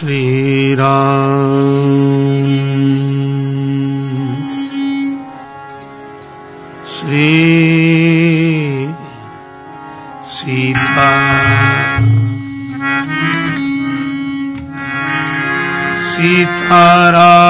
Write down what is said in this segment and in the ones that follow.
श्रीराम श्री सीता सीताराम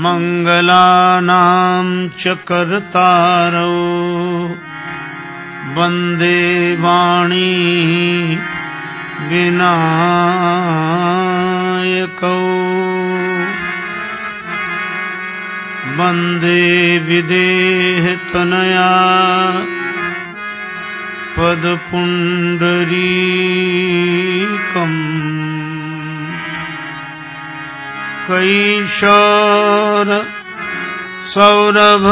मङ्गलानाम् च कर्तारौ। वंदे वाणी विनायकौ। वंदे विदेहतनया पदपुण्डरीकम्। कैशोर सौरभ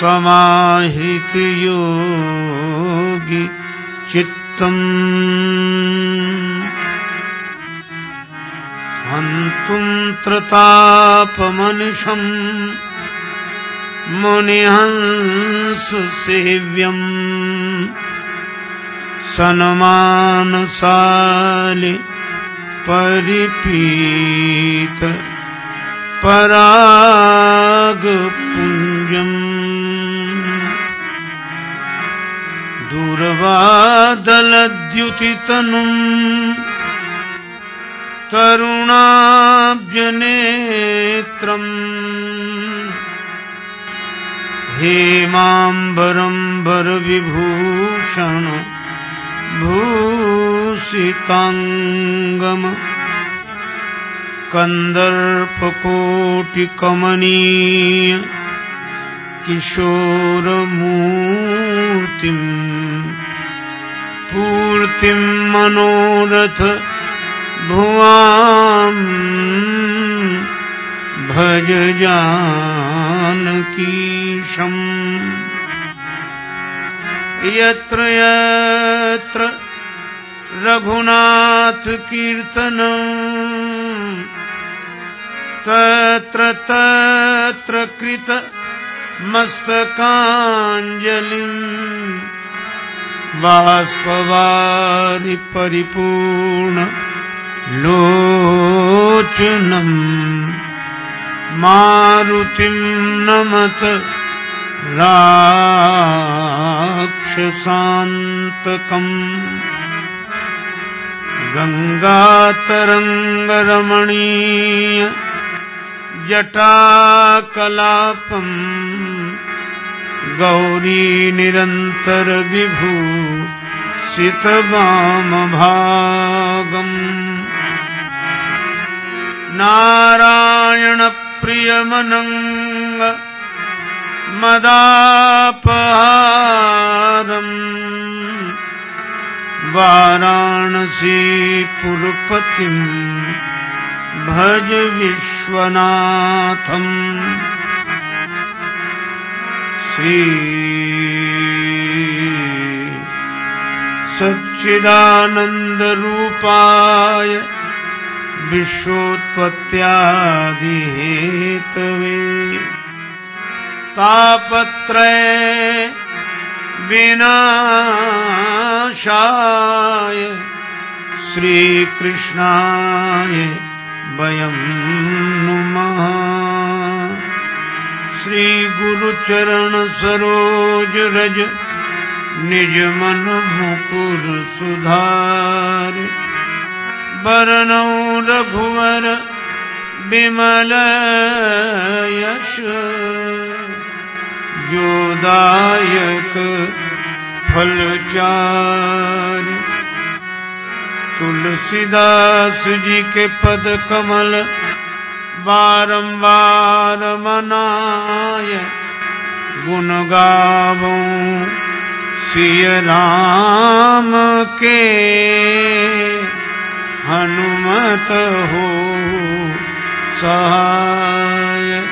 समाहितयोगि चित्तम्। हन्तुम् त्रतापमनिषम् मुनिहंससेव्यम् सन्मानसालि परिपीत परागपुञ्जम् दूरवादलद्युतितनुम् करुणाब्जनेत्रम् हेमाम्बरम्बरविभूषण भूषिताङ्गम कन्दर्पकोटिकमनीय किशोरमूर्तिम् पूर्तिम् मनोरथ भुवाम् भज जानकीशम्। यत्र यत्र रघुनाथकीर्तनम् तत्र तत्र कृत मस्तकाञ्जलिम्। बाष्पवारि परिपूर्ण लोचनम्। मारुतिम् नमत राक्षसान्तकम् गङ्गातरङ्गरमणीय जटाकलापम् गौरी निरन्तरविभू सितवामभागम् नारायणप्रियमनङ्ग मदापहारम्। वाराणसीपुरपतिम् भज विश्वनाथम्। श्री सच्चिदानन्दरूपाय विश्वोत्पत्त्यादिहेतवे। तापत्रय विनाशाय श्रीकृष्णाय वयम् नुमः। श्रीगुरुचरणसरोज निज मन मुकुर सुधार वरणौ रघुवर विमल यश जोदायक फलचार। तुलसीदास जी के पद कमल बारंबार मनाय गुण गावो सिय राम के। हनुमत हो सहाय।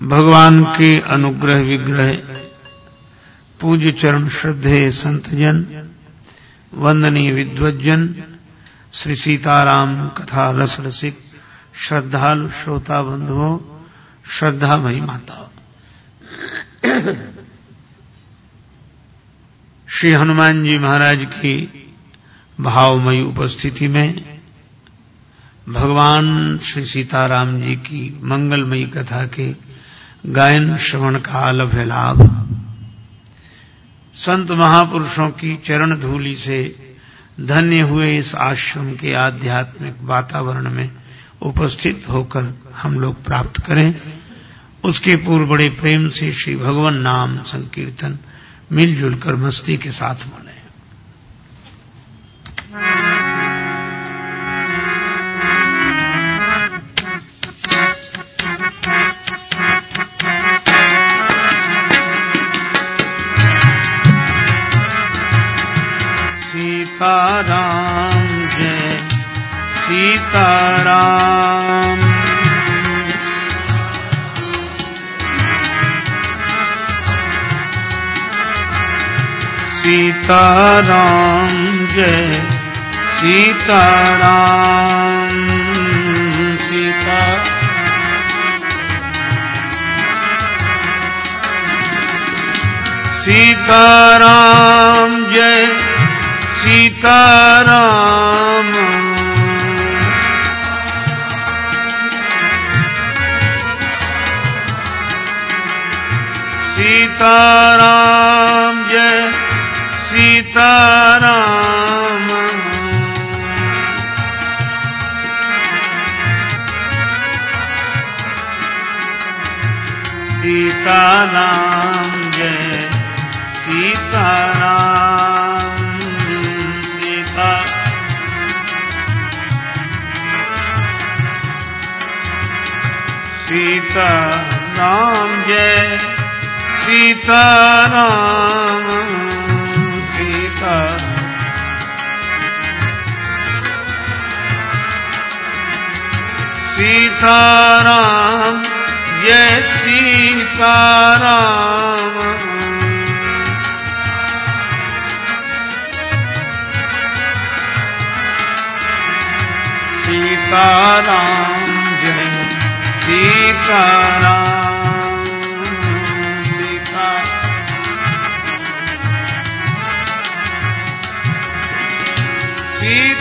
भगवान के अनुग्रह विग्रह पूज्य चरण श्रद्धे संतजन वंदनीय विद्वजन श्री सीताराम कथा रस रसिक, श्रद्धालु श्रोता बंधुओं, श्रद्धा मई माता। श्री हनुमान जी महाराज की भावमयी उपस्थिति में भगवान श्री सीताराम जी की मंगलमयी कथा के गायन, श्रवण का अलभ लाभ संत महापुरुषों की चरण धूलि से धन्य हुए इस आश्रम के आध्यात्मिक वातावरण में उपस्थित होकर हम लोग प्राप्त करें। उसके पूर्व बड़े प्रेम से श्री भगवान नाम संकीर्तन मिलजुल कर मस्ती के साथ मने सीताराम जय सीताराम। सीताराम जय सीताराम। सीता। सीताराम जय सीताराम सीताराम जय सीताराम सीता सीताराम जय सीताराम सीताराम जय सीताराम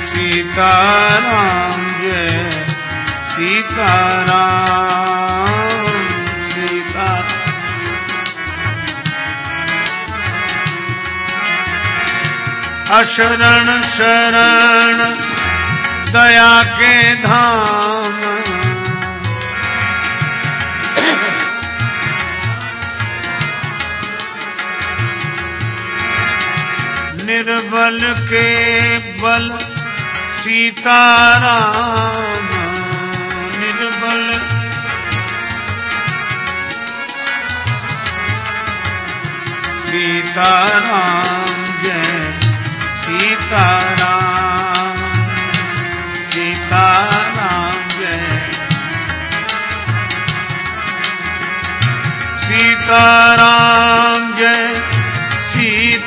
सीता सीताराम जय सीताराम सीता। अशरण शरण दया के धाम। निर्बल के बल सीताराम निर्बल। सीताराम जय सीताराम सीताराम जय। सीताराम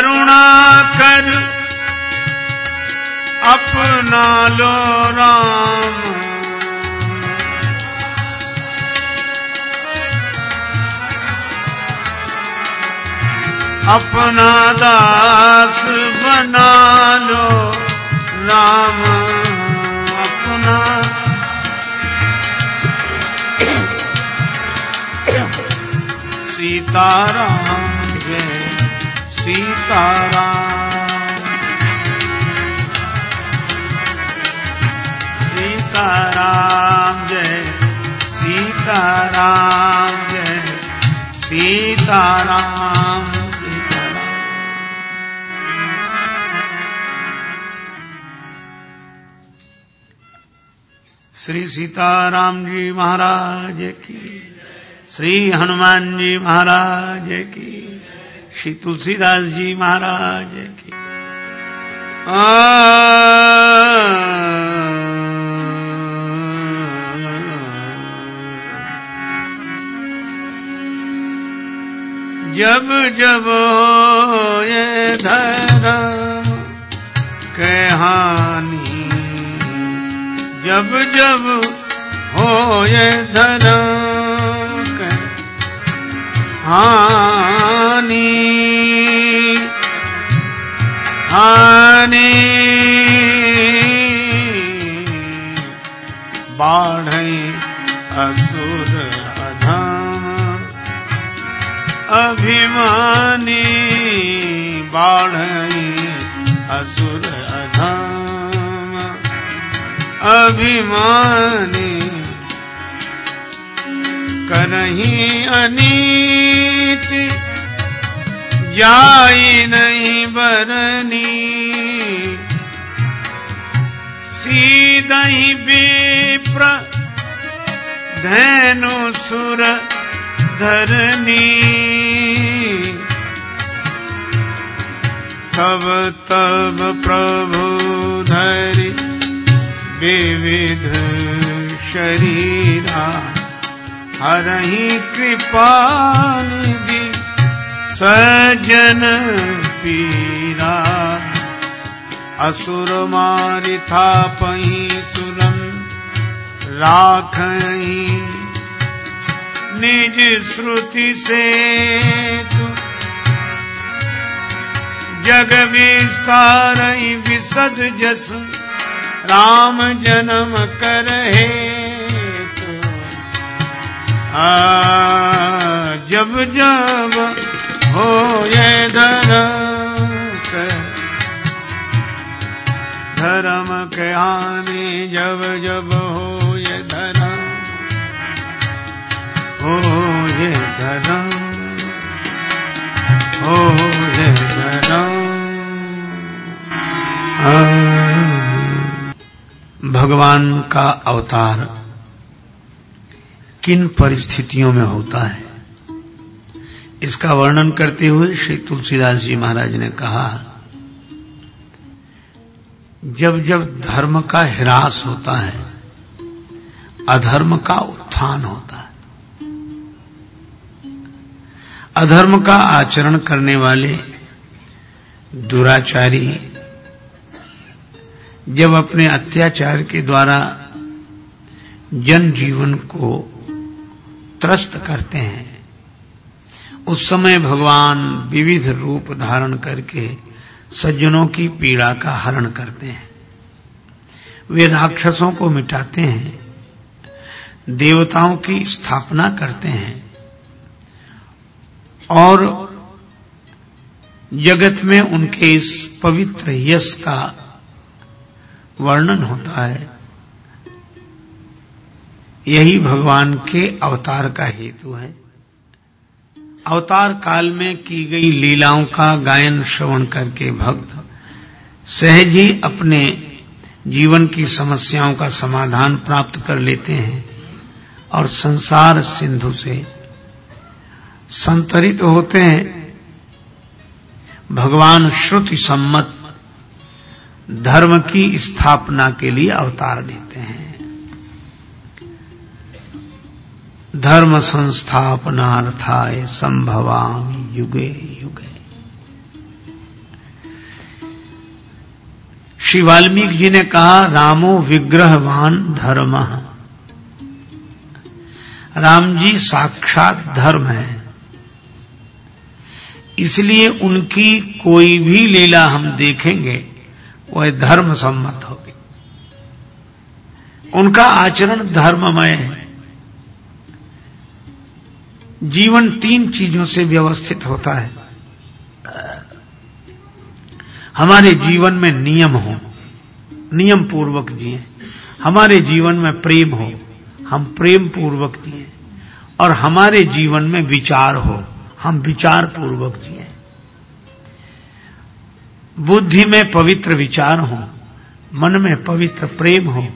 करुणा कर। अपना लो राम। अपना दास बना लो राम। अपना। सीताराम। सीताराम सीताराम, जय सीताराम जय सीताराम। श्री सीताराम जी महाराज की, श्री हनुमान जी महाराज की। श्री तुलसीदास जी महाराज की। जब जब हो ये धर्म के हानि जब जब हो ये धर्म हानि हानि। बाढ़ असुर अधम अभिमानी। बाढ़ असुर अधम अभिमानी। करही अनीति जाई नहीं बरनी। सीधई विप्र, धैनु सुर धरनी। तब तब प्रभु धरि विविध शरीरा। हरही कृपा निधि सजन पीरा। असुर मारि था पही सुरन राखही निज श्रुति से जग विस्तार विसद जस राम जन्म करहे। जब जब हो ये धर्म धर्म के हानि जब जब हो ये धर्म, हो ये धर्म, हो ये धर्म। भगवान का अवतार किन परिस्थितियों में होता है? इसका वर्णन करते हुए श्री तुलसीदास जी महाराज ने कहा, जब जब धर्म का हिरास होता है, अधर्म का उत्थान होता है। अधर्म का आचरण करने वाले दुराचारी जब अपने अत्याचार के द्वारा जन जीवन को त्रस्त करते हैं। उस समय भगवान विविध रूप धारण करके सज्जनों की पीड़ा का हरण करते हैं। वे राक्षसों को मिटाते हैं, देवताओं की स्थापना करते हैं और जगत में उनके इस पवित्र यश का वर्णन होता है। यही भगवान के अवतार का हेतु है। अवतार काल में की गई लीलाओं का गायन श्रवण करके भक्त सहज ही अपने जीवन की समस्याओं का समाधान प्राप्त कर लेते हैं और संसार सिंधु से संतरित होते हैं। भगवान श्रुति सम्मत धर्म की स्थापना के लिए अवतार लेते हैं। धर्म संस्थापनार्थाय संभवामी युगे युगे। श्री वाल्मीकि जी ने कहा, रामो विग्रहवान धर्म। राम जी साक्षात धर्म है। इसलिए उनकी कोई भी लीला हम देखेंगे, वह धर्म सम्मत होगी। उनका आचरण धर्ममय है। जीवन तीन चीज़ों से व्यवस्थित होता है। हमारे जीवन में नियम हो नियम पूर्वक जिए। हमारे जीवन में प्रेम हो, हम प्रेम पूर्वक जिए। और हमारे जीवन में विचार हो, हम विचार पूर्वक जिए। बुद्धि में पवित्र विचार हो, मन में पवित्र प्रेम हो,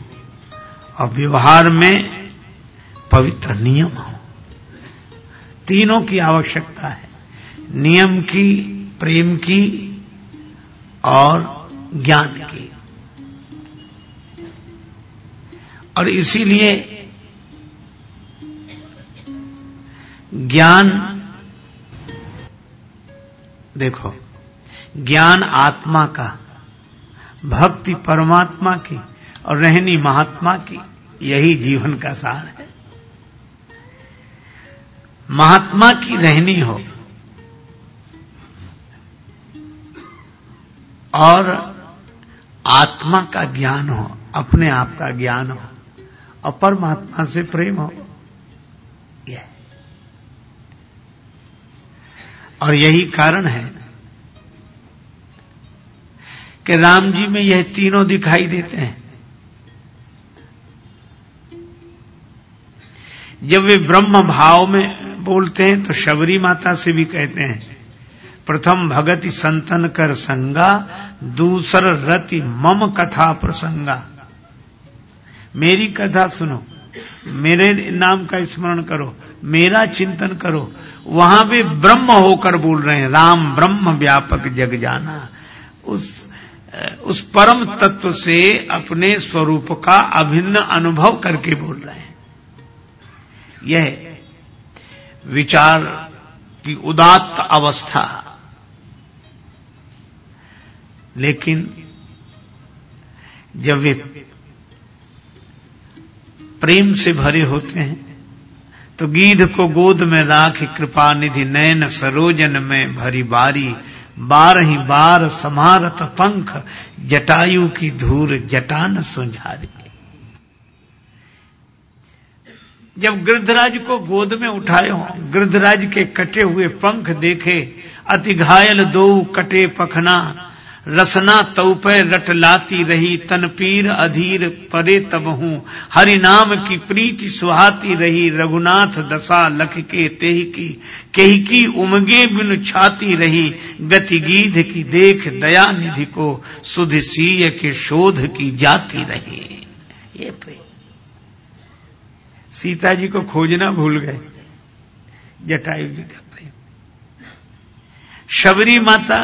और व्यवहार में पवित्र नियम हो। तीनों की आवश्यकता है। नियम की, प्रेम की और ज्ञान की। और इसीलिए ज्ञान, देखो, ज्ञान आत्मा का, भक्ति परमात्मा की और रहनी महात्मा की, यही जीवन का सार है। महात्मा की रहनी हो। और आत्मा का ज्ञान हो, अपने आप का ज्ञान हो, और परमात्मा से प्रेम हो यह और यही कारण है कि राम जी में यह तीनों दिखाई देते हैं। जब वे ब्रह्म भाव में बोलते हैं तो शबरी माता से भी कहते हैं, प्रथम भगति संतन कर संगा, दूसर रति मम कथा प्रसंगा। मेरी कथा सुनो, मेरे नाम का स्मरण करो, मेरा चिंतन करो, वहाँ वे ब्रह्म होकर बोल रहे हैं, राम ब्रह्म व्यापक जग जाना। उस उस परम तत्व से अपने स्वरूप का अभिन्न अनुभव करके बोल रहे हैं। यह विचार की उदात्त अवस्था। लेकिन जब वे प्रेम से भरे होते हैं तो गीध को गोद में राख कृपा निधि नयन सरोजन में भरी बारी बार ही बार समारत पंख, जटायु की धूर जटान सुझारी। जब गृद्धराज को गोद में उठाए हो गृद्धराज के कटे हुए पंख देखे, अति घायल दो कटे पखना, रसना तौपे रट लाती रही, तन पीर अधीर परे तब हूँ। हरि नाम की प्रीति सुहाती रही, रघुनाथ दशा लख के तेह की, कही की उमगे बिन छाती रही, गति गीध की देख दया निधि को, सुध सीय के शोध की जाती रही। ये प्रेम सीता जी को खोजना भूल गए। जटायु जी का प्रेम। शबरी माता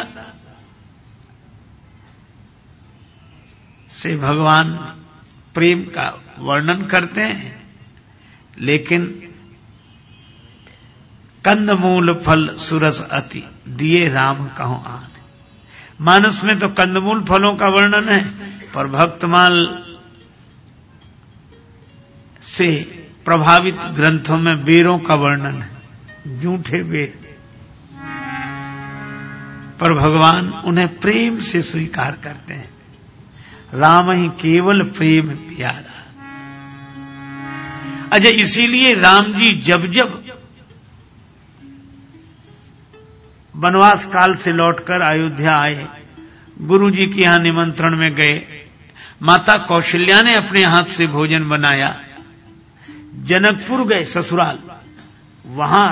से भगवान प्रेम का वर्णन करते हैं, लेकिन कंदमूल फल सुरस अति, दिए राम कहो आन। मानस में तो कंदमूल फलों का वर्णन है, पर भक्तमाल से प्रभावित ग्रंथों में बेरों का वर्णन है, जूठे बेर पर भगवान उन्हें प्रेम से स्वीकार करते हैं। राम ही केवल प्रेम प्यारा। अजय, इसीलिए राम जी जब जब वनवास काल से लौटकर अयोध्या आए गुरु जी के यहाँ निमंत्रण में गए, माता कौशल्या ने अपने हाथ से भोजन बनाया। जनकपुर गए ससुराल। वहाँ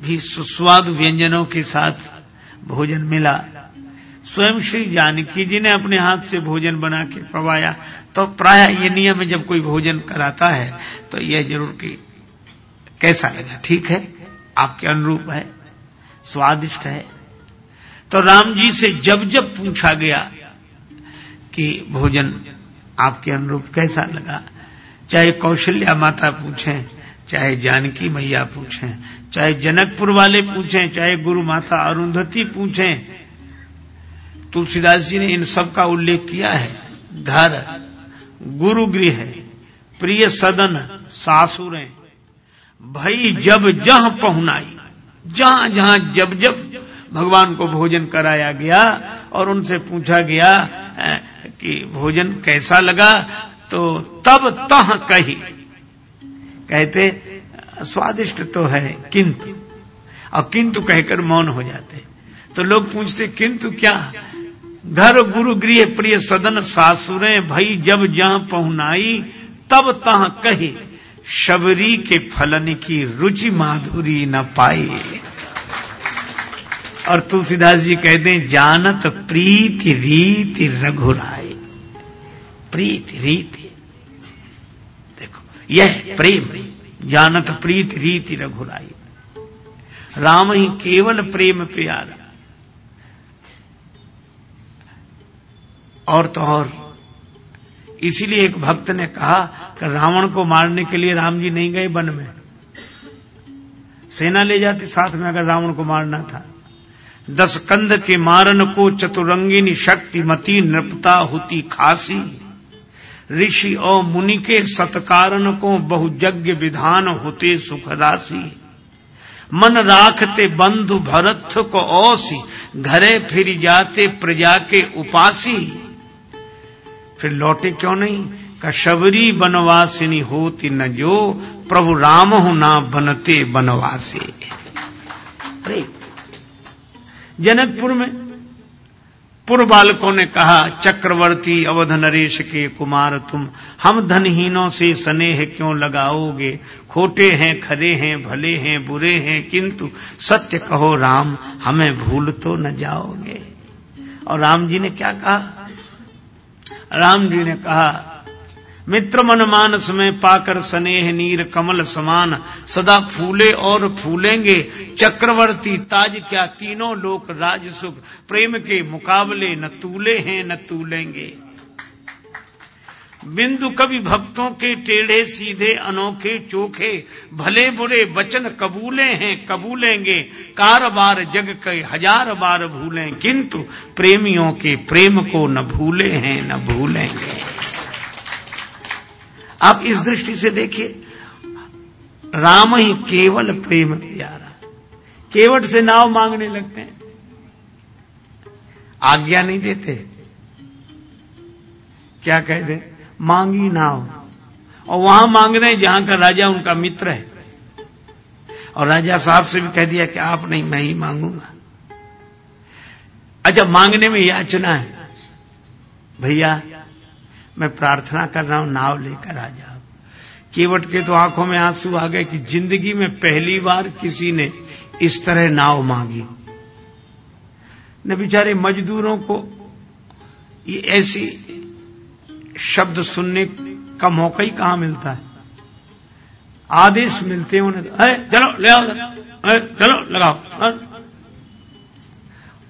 भी सुस्वाद व्यंजनों के साथ भोजन मिला। स्वयं श्री जानकी जी ने अपने हाथ से भोजन बना के पवाया। तो प्राय ये नियम है, जब कोई भोजन कराता है तो यह ज़रूर कि कैसा लगा, ठीक है? आपके अनुरूप है, स्वादिष्ट है। तो राम जी से जब जब पूछा गया कि भोजन आपके अनुरूप कैसा लगा चाहे कौशल्या माता पूछें, चाहे जानकी मैया पूछें, चाहे जनकपुर वाले पूछें, चाहे गुरु माता अरुंधति पूछें। तुलसीदास जी ने इन सब का उल्लेख किया है। घर, गुरु गृह, प्रिय सदन, सासुरें भई जब जह पहुनाई, जहाँ जहाँ जब जब भगवान को भोजन कराया गया और उनसे पूछा गया कि भोजन कैसा लगा? तो तब तह कही। कहते, स्वादिष्ट तो है किंतु। और किंतु कहकर मौन हो जाते। तो लोग पूछते, किंतु क्या? घर गुरु गृह प्रिय सदन सासुरे, भई जब जहाँ पहुनाई, तब तह कही। शबरी के फलन की रुचि माधुरी न पाई। और तुलसीदास जी कहते हैं, जानत प्रीति रीति रघुराय प्रीति रीति। देखो, यह प्रेम, जानत प्रीति रीति रघुराई। राम ही केवल प्रेम प्यारा। और तो और। इसीलिए एक भक्त ने कहा कि रावण को मारने के लिए राम जी नहीं गए वन में। सेना ले जाती, साथ में अगर रावण को मारना था। दस कंध के मारन को चतुरंगिनी शक्ति मती नृपता होती खासी। ऋषि और मुनि के सत्कारण को बहुजज्ञ विधान होते सुख राशि मन राखते बंधु भरत को औसी, घरे फिर जाते प्रजा के उपासी। फिर लौटे क्यों नहीं? कशबरी बनवासिनी होती न जो, प्रभु राम हो ना बनते बनवासी। अरे, जनकपुर में पूर्व बालकों ने कहा, चक्रवर्ती, अवध नरेश के कुमार तुम, हम धनहीनों से स्नेह क्यों लगाओगे? खोटे हैं, खरे हैं, भले हैं, बुरे हैं, किंतु सत्य कहो राम, हमें भूल तो न जाओगे। और राम जी ने क्या कहा? राम जी ने कहा मित्र मन मानस में पाकर स्नेह नीर कमल समान, सदा फूले और फूलेंगे। चक्रवर्ती ताज क्या तीनों लोक राज सुख प्रेम के मुकाबले न तूले हैं, न तूलेंगे। बिंदु कवि भक्तों के टेढ़े, सीधे, अनोखे, चोखे, भले बुरे वचन कबूले हैं, कबूलेंगे। कार बार जग के हज़ार बार भूलें, किंतु प्रेमियों के प्रेम को न भूले हैं, न भूलेंगे। आप इस दृष्टि से देखिए, राम ही केवल प्रेम प्यारा। केवट से नाव मांगने लगते हैं। आज्ञा नहीं देते। क्या कह दे? मांगी नाव। और वहाँ मांग रहे हैं जहाँ का राजा उनका मित्र है। और राजा साहब से भी कह दिया कि आप नहीं, मैं ही मांगूँगा। अच्छा मांगने में याचना है। भैया मैं प्रार्थना कर रहा हूँ नाव लेकर आ जाओ। केवट के तो आँखों में आँसू आ गए कि ज़िंदगी में पहली बार किसी ने इस तरह नाव मांगी। न बेचारे मजदूरों को ये ऐसी शब्द सुनने का मौका ही कहाँ मिलता है? आदेश मिलते हैं उन्हें चलो ले आओ चलो लगाओ।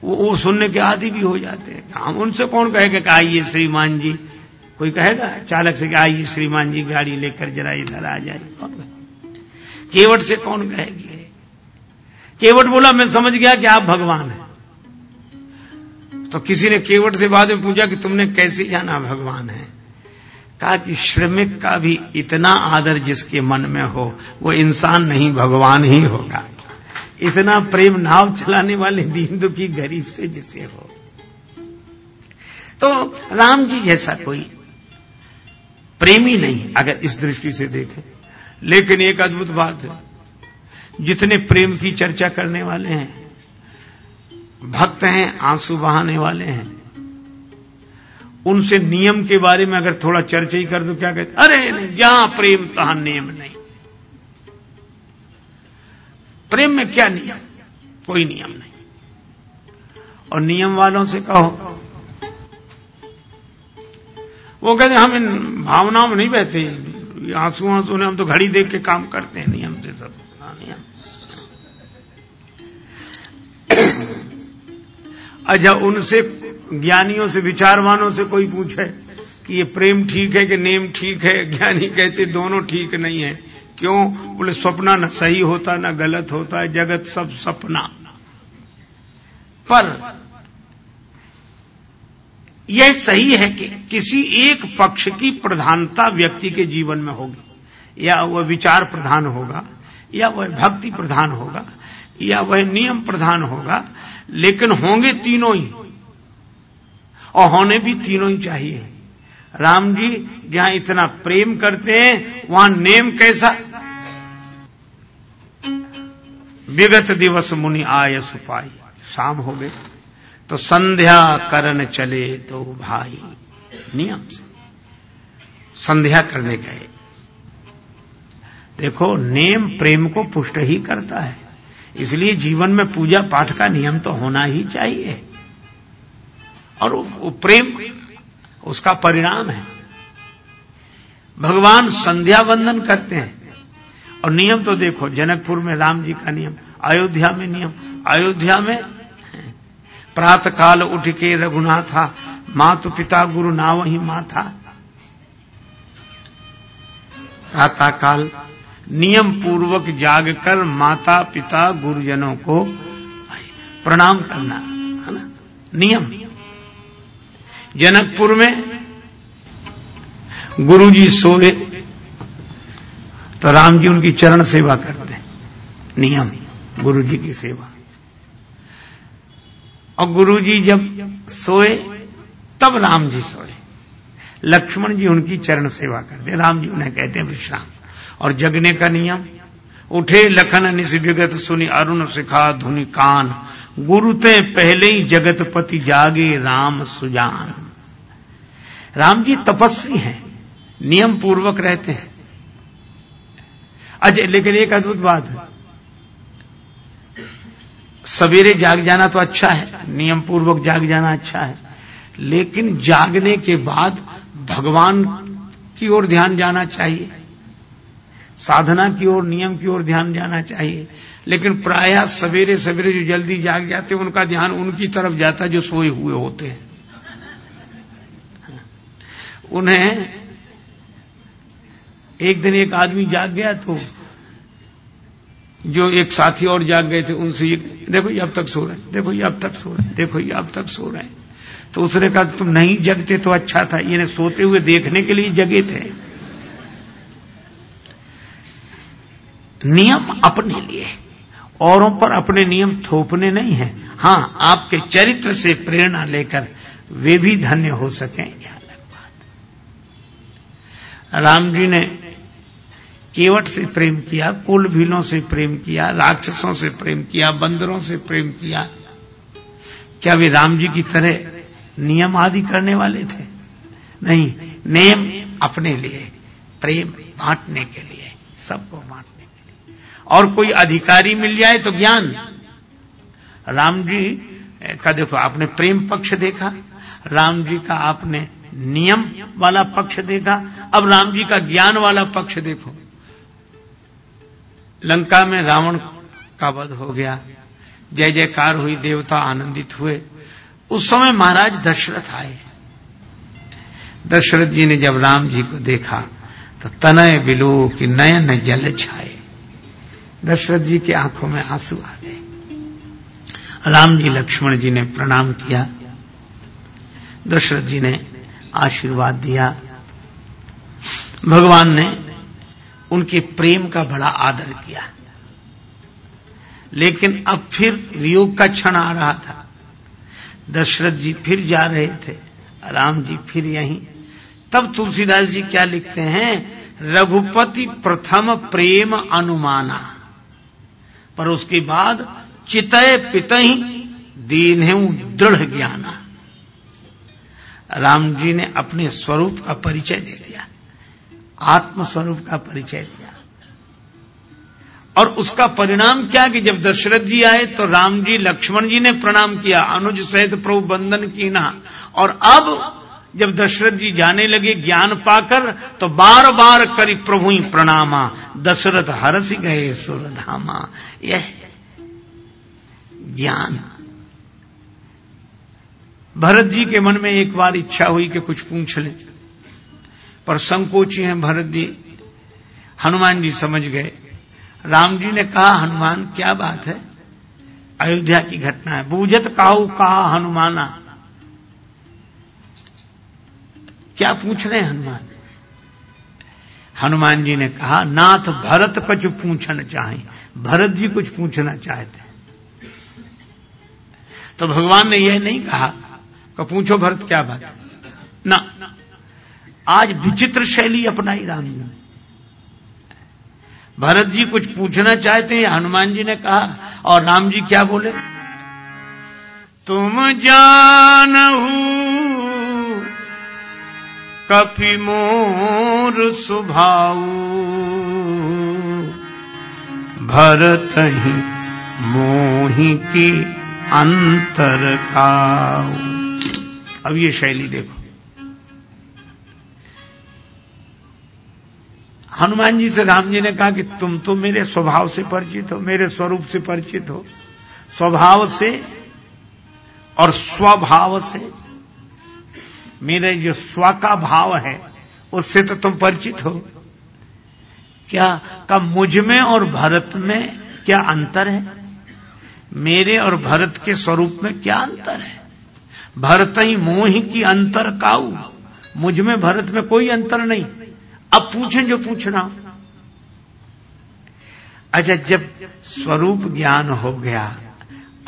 वो, वो सुनने के आदि भी हो जाते हैं। हम उनसे कौन कहेगा कि आइए श्रीमान जी कोई कहेगा? चालक से आइए श्रीमान जी, गाड़ी लेकर जरा इधर आ जाए कौन केवट से कौन कहेगी? केवट बोला, मैं समझ गया कि आप भगवान हैं। तो किसी ने केवट से बाद में पूछा कि तुमने कैसे जाना भगवान है? कहा कि श्रमिक का भी इतना आदर जिसके मन में हो, वो इंसान नहीं, भगवान ही होगा। इतना प्रेम नाव चलाने वाले दीन दुखी गरीब से जिसे हो। तो राम जी जैसा कोई प्रेमी नहीं, अगर इस दृष्टि से देखें। लेकिन एक अद्भुत बात है, जितने प्रेम की चर्चा करने वाले हैं, भक्त हैं, आँसू बहाने वाले हैं, उनसे नियम के बारे में अगर थोड़ा चर्चा ही कर दो, क्या कहते अरे नहीं, जहाँ प्रेम, तहां नियम नहीं। प्रेम में क्या नियम? कोई नियम नहीं। और नियम वालों से कहो वो कहते हम इन भावनाओं में नहीं बहते आँसू आँसू ने हम तो घड़ी देख के काम करते हैं। नियम से सब हाँ, अच्छा उनसे ज्ञानियों से विचारवानों से कोई पूछे कि ये प्रेम ठीक है कि नेम ठीक है? ज्ञानी कहते दोनों ठीक नहीं है। क्यों? बोले सपना न सही होता न गलत होता है जगत सब सपना। पर यह सही है कि किसी एक पक्ष की प्रधानता व्यक्ति के जीवन में होगी। या वह विचार प्रधान होगा, या वह भक्ति प्रधान होगा, या वह नियम प्रधान होगा, लेकिन होंगे तीनों ही। और होने भी तीनों ही चाहिए। राम जी, जहाँ इतना प्रेम करते हैं, वहाँ नेम कैसा? विगत दिवस मुनि आय सुपाई शाम हो गए तो संध्या करण चले तो भाई। नियम से। संध्या करने गए देखो, नेम प्रेम को पुष्ट ही करता है। इसलिए जीवन में पूजा पाठ का नियम तो होना ही चाहिए। और वो प्रेम, उसका परिणाम है। भगवान संध्या वंदन करते हैं। और नियम तो देखो, जनकपुर में राम जी का नियम, अयोध्या में नियम, अयोध्या में प्रातः काल उठ के रघुनाथा मातु पिता गुरु ना वही माथा। प्रातः काल नियम पूर्वक जाग कर माता पिता गुरुजनों को प्रणाम करना, है ना? नियम। जनकपुर में गुरुजी सोए तो राम जी उनकी चरण सेवा करते। नियम गुरु जी की सेवा। और गुरु जी जब सोए, तब राम जी सोए। लक्ष्मण जी उनकी चरण सेवा करते राम जी उन्हें कहते हैं, विश्राम और जगने का नियम, उठे लखन निशिगत सुनी अरुण सिखा धुनि कान। गुरु ते पहले ही जगतपति जागे राम सुजान। राम जी तपस्वी हैं, नियम पूर्वक रहते हैं। अजय, लेकिन एक अद्भुत बात है। सवेरे जाग जाना तो अच्छा है, नियम पूर्वक जाग जाना अच्छा है, लेकिन जागने के बाद भगवान की ओर ध्यान जाना चाहिए, साधना की ओर, नियम की ओर ध्यान जाना चाहिए, लेकिन प्राय सवेरे सवेरे जो जल्दी जाग जाते हैं, उनका ध्यान उनकी तरफ़ जाता है जो सोए हुए होते हैं। उन्हें एक दिन एक आदमी जाग गया तो जो एक साथी और जाग गए थे, उनसे ये, देखो ये अब तक सो रहे हैं, देखो ये अब तक सो रहे हैं, देखो ये अब तक सो रहे हैं। तो उसने कहा, तुम नहीं जगते तो अच्छा था। ये सोते हुए देखने के लिए जगे थे। नियम अपने लिए औरों पर अपने नियम थोपने नहीं है। हाँ आपके चरित्र से प्रेरणा लेकर वे भी धन्य हो सकें यह अलग बात। राम जी ने केवट से प्रेम किया कुल भीलों से प्रेम किया, राक्षसों से प्रेम किया, बंदरों से प्रेम किया। क्या वे राम जी की तरह नियम आदि करने वाले थे? नहीं नियम अपने लिए, प्रेम बांटने के लिए, सबको बांटने के लिए। और कोई अधिकारी मिल जाए तो ज्ञान। राम जी का देखो, आपने प्रेम पक्ष देखा, राम जी का आपने नियम वाला पक्ष देखा, अब राम जी का ज्ञान वाला पक्ष देखो। लंका में रावण का वध हो गया। जय जयकार हुई, देवता आनंदित हुए। उस समय महाराज दशरथ आए। दशरथ जी ने जब राम जी को देखा तो तनय बिलो की नयन जल छाए। दशरथ जी की आँखों में आँसू आ गए। राम जी लक्ष्मण जी ने प्रणाम किया। दशरथ जी ने आशीर्वाद दिया। भगवान ने उनके प्रेम का बड़ा आदर किया। लेकिन अब फिर वियोग का क्षण आ रहा था। दशरथ जी फिर जा रहे थे, राम जी फिर यहीं। तब तुलसीदास जी क्या लिखते हैं? रघुपति प्रथम प्रेम अनुमाना। पर उसके बाद चितय पितही दीन दृढ़ ज्ञाना। राम जी ने अपने स्वरूप का परिचय दे दिया। आत्म स्वरूप का परिचय दिया। और उसका परिणाम क्या कि जब दशरथ जी आए तो राम जी, लक्ष्मण जी ने प्रणाम किया, अनुज सहित प्रभु बंधन की ना और अब जब दशरथ जी जाने लगे ज्ञान पाकर तो बार बार करी प्रभु ही प्रणामा। दशरथ हरस गए सुरधामा। यह ज्ञान। भरत जी के मन में एक बार इच्छा हुई कि कुछ पूछ ले। पर संकोची हैं भरत जी। हनुमान जी समझ गए। राम जी ने कहा, हनुमान, क्या बात है? अयोध्या की घटना है। बूझत काहू कहा हनुमाना। क्या पूछ रहे हैं हनुमान? हनुमान जी ने कहा, नाथ भरत कुछ पूछना चाहे। भरत जी कुछ पूछना चाहते हैं। तो भगवान ने यह नहीं कहा कि पूछो भरत, क्या बात ना आज विचित्र शैली अपनाई राम जी ने। भरत जी कुछ पूछना चाहते हैं, हनुमान जी ने कहा, और राम जी क्या बोले? तुम जानहू कपि मोर सुभाऊ। भरत ही मोही की अंतर का अब ये शैली देखो। हनुमान जी से राम जी ने कहा कि तुम तो मेरे स्वभाव से परिचित हो, मेरे स्वरूप से परिचित हो। स्वभाव से और स्वभाव से। मेरे जो स्व का भाव है, उससे तो तुम परिचित हो। क्या, का मुझमें और भरत में क्या अंतर है? मेरे और भरत के स्वरूप में क्या अंतर है? भरत ही मोह की अंतर काऊ? मुझमें भरत में कोई अंतर नहीं। अब पूछें जो पूछना। अच्छा जब स्वरूप ज्ञान हो गया,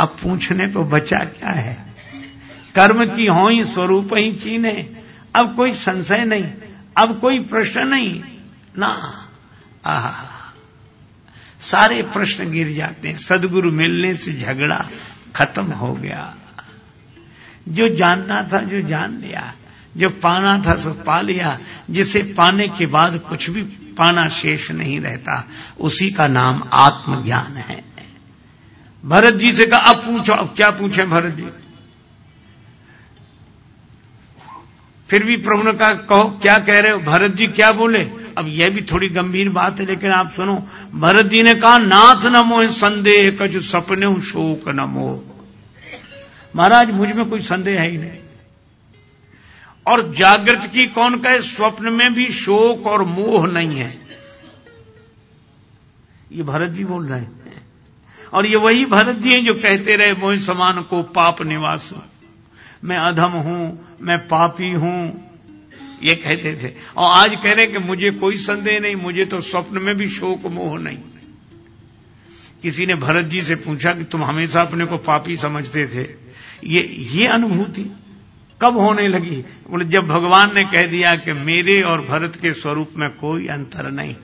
अब पूछने को बचा क्या है? कर्म की हो ही स्वरूप ही चीने। अब कोई संशय नहीं, अब कोई प्रश्न नहीं। ना। आहा। सारे प्रश्न गिर जाते हैं। सदगुरु मिलने से झगड़ा खत्म हो गया। जो जानना था, जो जान लिया। जो पाना था सो पा लिया, जिसे पाने के बाद कुछ भी पाना शेष नहीं रहता, उसी का नाम आत्मज्ञान है। भरत जी से कहा, अब पूछो, अब क्या पूछे भरत जी? फिर भी प्रभु ने कहा, कहो, क्या कह रहे हो? भरत जी क्या बोले? अब यह भी थोड़ी गंभीर बात है, लेकिन आप सुनो, भरत जी ने कहा, नाथ न मोह संदेह कछ सपने शोक न मोह महाराज, मुझमें कोई संदेह है ही नहीं। और जागृत की कौन कहे स्वप्न में भी शोक और मोह नहीं है। ये भरत जी बोल रहे हैं। और ये वही भरत जी हैं जो कहते रहे, मोह समान को पाप निवास मैं अधम हूँ, मैं पापी हूँ। ये कहते थे। और आज कह रहे कि मुझे कोई संदेह नहीं, मुझे तो स्वप्न में भी शोक, मोह नहीं। किसी ने भरत जी से पूछा कि तुम हमेशा अपने को पापी समझते थे। ये ये अनुभूति। कब होने लगी? बोले, जब भगवान ने कह दिया कि मेरे और भरत के स्वरूप में कोई अंतर नहीं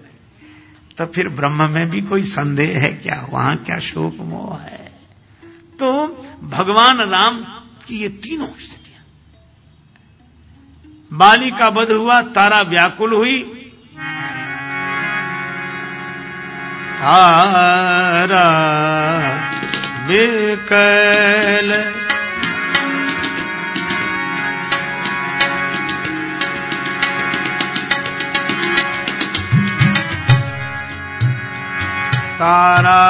तो फिर ब्रह्म में भी कोई संदेह है क्या? वहाँ क्या शोक मोह है? तो भगवान राम की ये तीनों स्थितियाँ। बाली का वध हुआ, तारा व्याकुल हुई। तारा बेकल तारा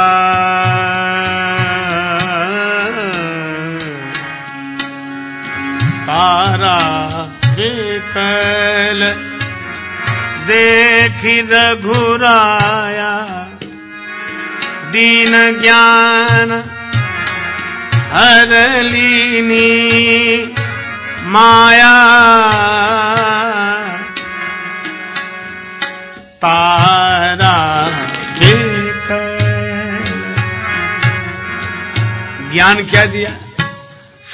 तारा देखल देखी रघुराया। दीन ज्ञान हरलीनी माया। तारा ज्ञान क्या दिया?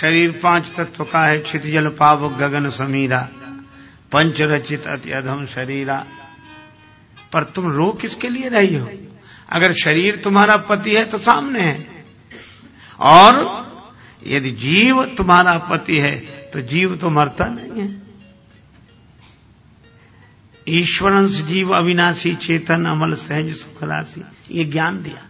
शरीर पाँच तत्व का है क्षित जल पावक गगन समीरा। पंच रचित अति अधम शरीरा। पर तुम रो किसके लिए रही हो? अगर शरीर तुम्हारा पति है तो सामने है। और यदि जीव तुम्हारा पति है तो जीव तो मरता नहीं है। ईश्वरंश जीव अविनाशी, चेतन, अमल, सहज, सुखराशि, ये ज्ञान दिया।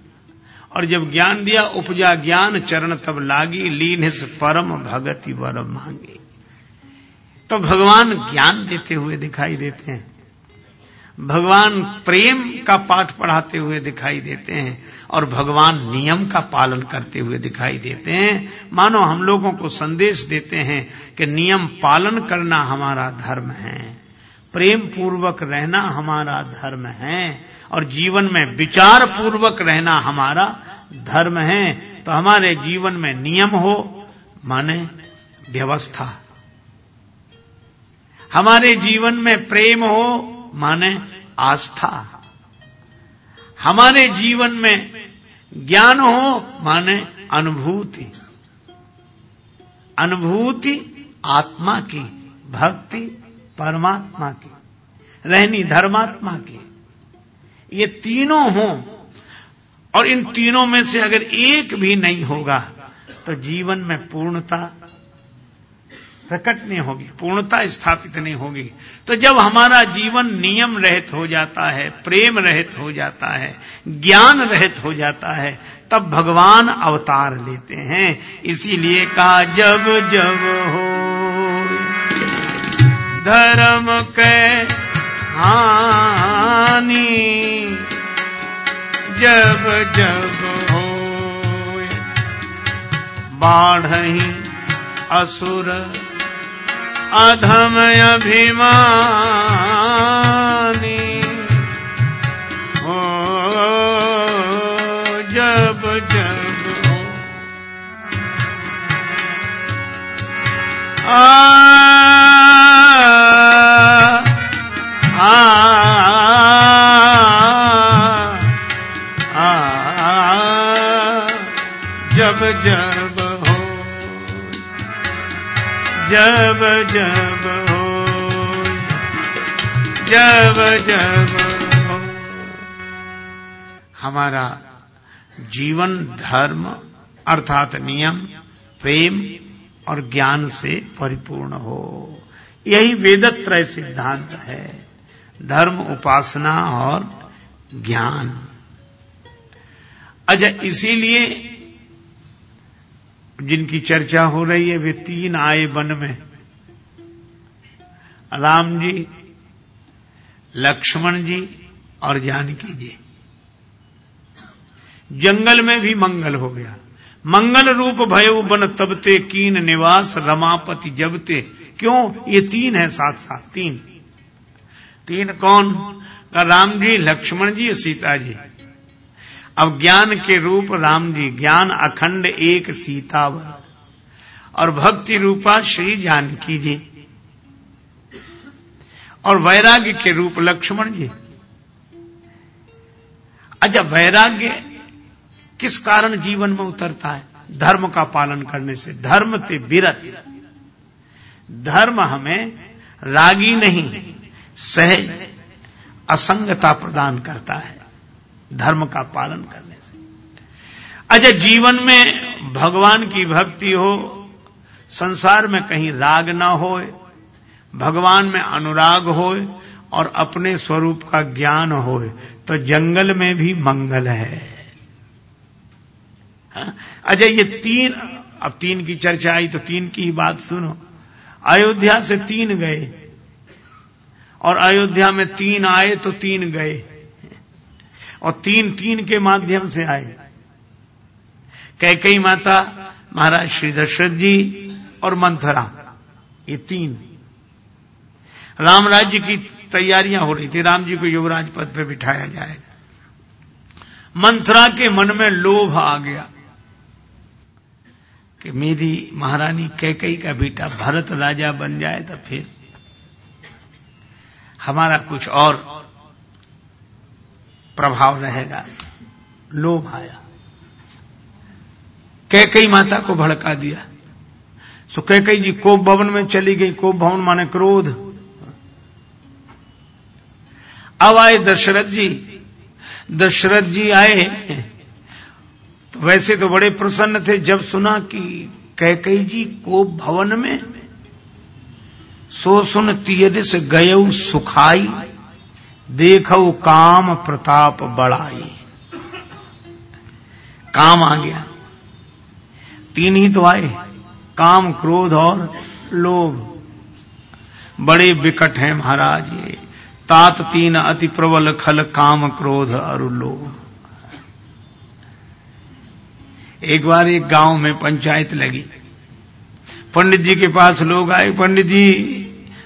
और जब ज्ञान दिया, उपजा ज्ञान चरण तब लागी, लीन हिस परम भगति वर मांगे। तो भगवान ज्ञान देते हुए दिखाई देते हैं। भगवान प्रेम का पाठ पढ़ाते हुए दिखाई देते हैं और भगवान नियम का पालन करते हुए दिखाई देते हैं। मानो हम लोगों को संदेश देते हैं कि नियम पालन करना हमारा धर्म है। प्रेम पूर्वक रहना हमारा धर्म है और जीवन में विचार पूर्वक रहना हमारा धर्म है तो हमारे जीवन में नियम हो, माने व्यवस्था। हमारे जीवन में प्रेम हो, माने आस्था। हमारे जीवन में ज्ञान हो, माने अनुभूति। अनुभूति आत्मा की, भक्ति परमात्मा की, रहनी धर्मात्मा की। ये तीनों हों और इन तीनों में से अगर एक भी नहीं होगा तो जीवन में पूर्णता प्रकट नहीं होगी, पूर्णता स्थापित नहीं होगी। तो जब हमारा जीवन नियम रहित हो जाता है, प्रेम रहित हो जाता है, ज्ञान रहित हो जाता है, तब भगवान अवतार लेते हैं। इसीलिए कहा, जब जब हो धर्म के हानि जब जब हो बाढ़ असुर अधम अभिमानी। हो जब जब हो। आ हमारा जीवन धर्म अर्थात नियम, प्रेम और ज्ञान से परिपूर्ण हो। यही वेदत्रय सिद्धांत है। धर्म उपासना और ज्ञान। अच्छा इसीलिए जिनकी चर्चा हो रही है, वे तीन आए वन में। राम जी लक्ष्मण जी और जानकी जी। जंगल में भी मंगल हो गया। मंगल रूप भयो बन तबते कीन निवास रमापति जबते। क्यों? ये तीन है साथ साथ तीन। तीन कौन? का राम जी, लक्ष्मण जी सीता जी। अब ज्ञान के रूप राम जी, ज्ञान अखंड एक सीतावर। और भक्ति रूपा श्री जानकी जी। और वैराग्य के रूप लक्ष्मण जी। अच्छा वैराग्य किस कारण जीवन में उतरता है? धर्म का पालन करने से। धर्म ते विरत। धर्म हमें रागी नहीं, सहज, असंगता प्रदान करता है धर्म का पालन करने से। अच्छा जीवन में भगवान की भक्ति हो, संसार में कहीं राग न हो भगवान में अनुराग हो और अपने स्वरूप का ज्ञान हो तो जंगल में भी मंगल है। हाँ? अच्छा ये तीन, अब तीन की चर्चा आई तो तीन की ही बात सुनो। अयोध्या से तीन गए और अयोध्या में तीन आए तो तीन गए और तीन तीन के माध्यम से आए। कैकई माता, महाराज श्री दशरथ जी और मंथरा, ये तीन। राम राज्य की तैयारियाँ हो रही थी। राम जी को युवराज पद पर बिठाया जाएगा मंथरा के मन में लोभ आ गया कि मेरी महारानी कैकई का बेटा भरत राजा बन जाए तो फिर हमारा कुछ और प्रभाव रहेगा। लोभ आया। कैकई माता को भड़का दिया। सो कैकई जी कोप भवन में चली गई। कोप भवन माने क्रोध। अब आए दशरथ जी। दशरथ जी आए। तो वैसे तो बड़े प्रसन्न थे, जब सुना कि कैकई जी को भवन में सो सुन तीयद से गय सुखाई देखो काम प्रताप बढ़ाई। काम आ गया। तीन ही तो आए। काम क्रोध और लोभ। बड़े विकट हैं महाराज ये। तात तीन अति प्रबल खल काम क्रोध और लोभ एक बार एक गाँव में पंचायत लगी। पंडित जी के पास लोग आए। पंडित जी,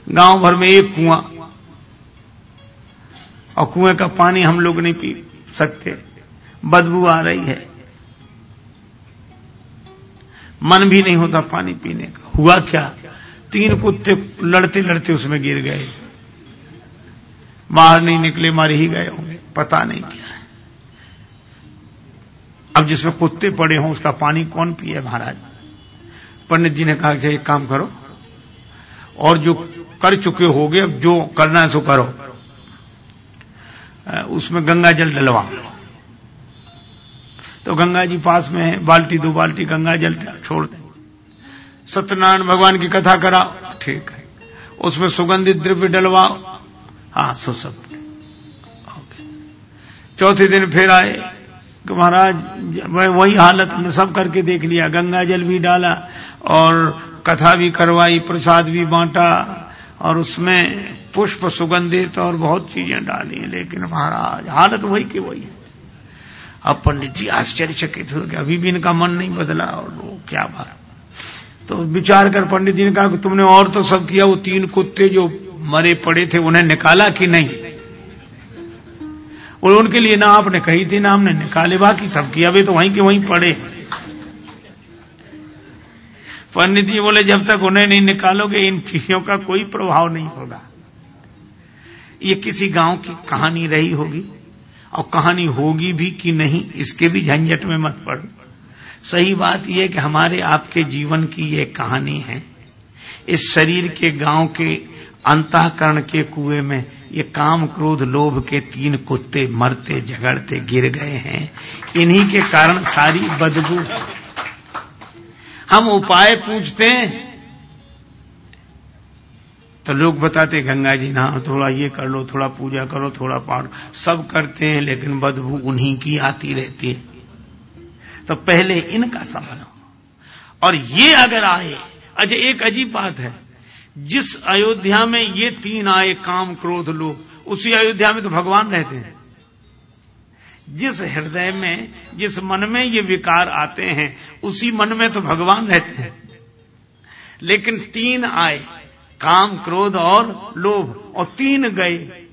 गाँव भर में एक कुआँ। और कुएँ का पानी हम लोग नहीं पी सकते। बदबू आ रही है। मन भी नहीं होता पानी पीने का। हुआ क्या? तीन कुत्ते लड़ते लड़ते उसमें गिर गए। बाहर नहीं निकले, मर ही गए होंगे। पता नहीं क्या है। अब जिसमें कुत्ते पड़े हों, उसका पानी कौन पिए महाराज? पंडित जी ने कहा कि एक काम करो। और जो कर चुके होगे, अब जो करना है सो करो। उसमें गंगा जल डलवा तो गंगा जी पास में है, बाल्टी, दो बाल्टी गंगा जल छोड़ दे। सत्यनारायण भगवान की कथा करा ठीक है। उसमें सुगंधित द्रव्य डलवाओ। हाँ सो सब। चौथे दिन फिर आए। कि महाराज वही हालत में सब करके देख लिया। गंगा जल भी डाला और कथा भी करवाई, प्रसाद भी बांटा और उसमें पुष्प सुगंधित और बहुत चीज़ें डाली। लेकिन महाराज, हालत वही की वही है। अब पंडित जी आश्चर्यचकित हो गया अभी भी इनका मन नहीं बदला और वो क्या बात। तो विचार कर पंडित जी ने कहा कि तुमने और तो सब किया, वो तीन कुत्ते जो मरे पड़े थे, उन्हें निकाला कि नहीं? और उनके लिए ना आपने कही थी, ना हमने निकाले, बाकी सब किया वे तो वहीं के वहीं पड़े। पंडित जी बोले, जब तक उन्हें नहीं निकालोगे, इन चीज़ों का कोई प्रभाव नहीं होगा। ये किसी गाँव की कहानी रही होगी, और कहानी होगी भी कि नहीं, इसके भी झंझट में मत पड़ो। सही बात यह कि हमारे आपके जीवन की यह कहानी है। इस शरीर के गाँव के अंतकरण के कुएँ में ये काम क्रोध लोभ के तीन कुत्ते मरते, झगड़ते, गिर गए हैं। इन्हीं के कारण सारी बदबू। हम उपाय पूछते हैं। तो लोग बताते, गंगा जी ना थोड़ा ये कर लो, थोड़ा पूजा करो, थोड़ा पाठ। सब करते हैं, लेकिन बदबू उन्हीं की आती रहती है। तो पहले इनका समझो और ये अगर आए अच्छा एक अजीब बात है। जिस अयोध्या में ये तीन आए काम क्रोध लोग, उसी अयोध्या में तो भगवान रहते हैं। जिस हृदय में, जिस मन में ये विकार आते हैं, उसी मन में तो भगवान रहते हैं। लेकिन तीन आए, काम क्रोध और लोभ, और तीन गए।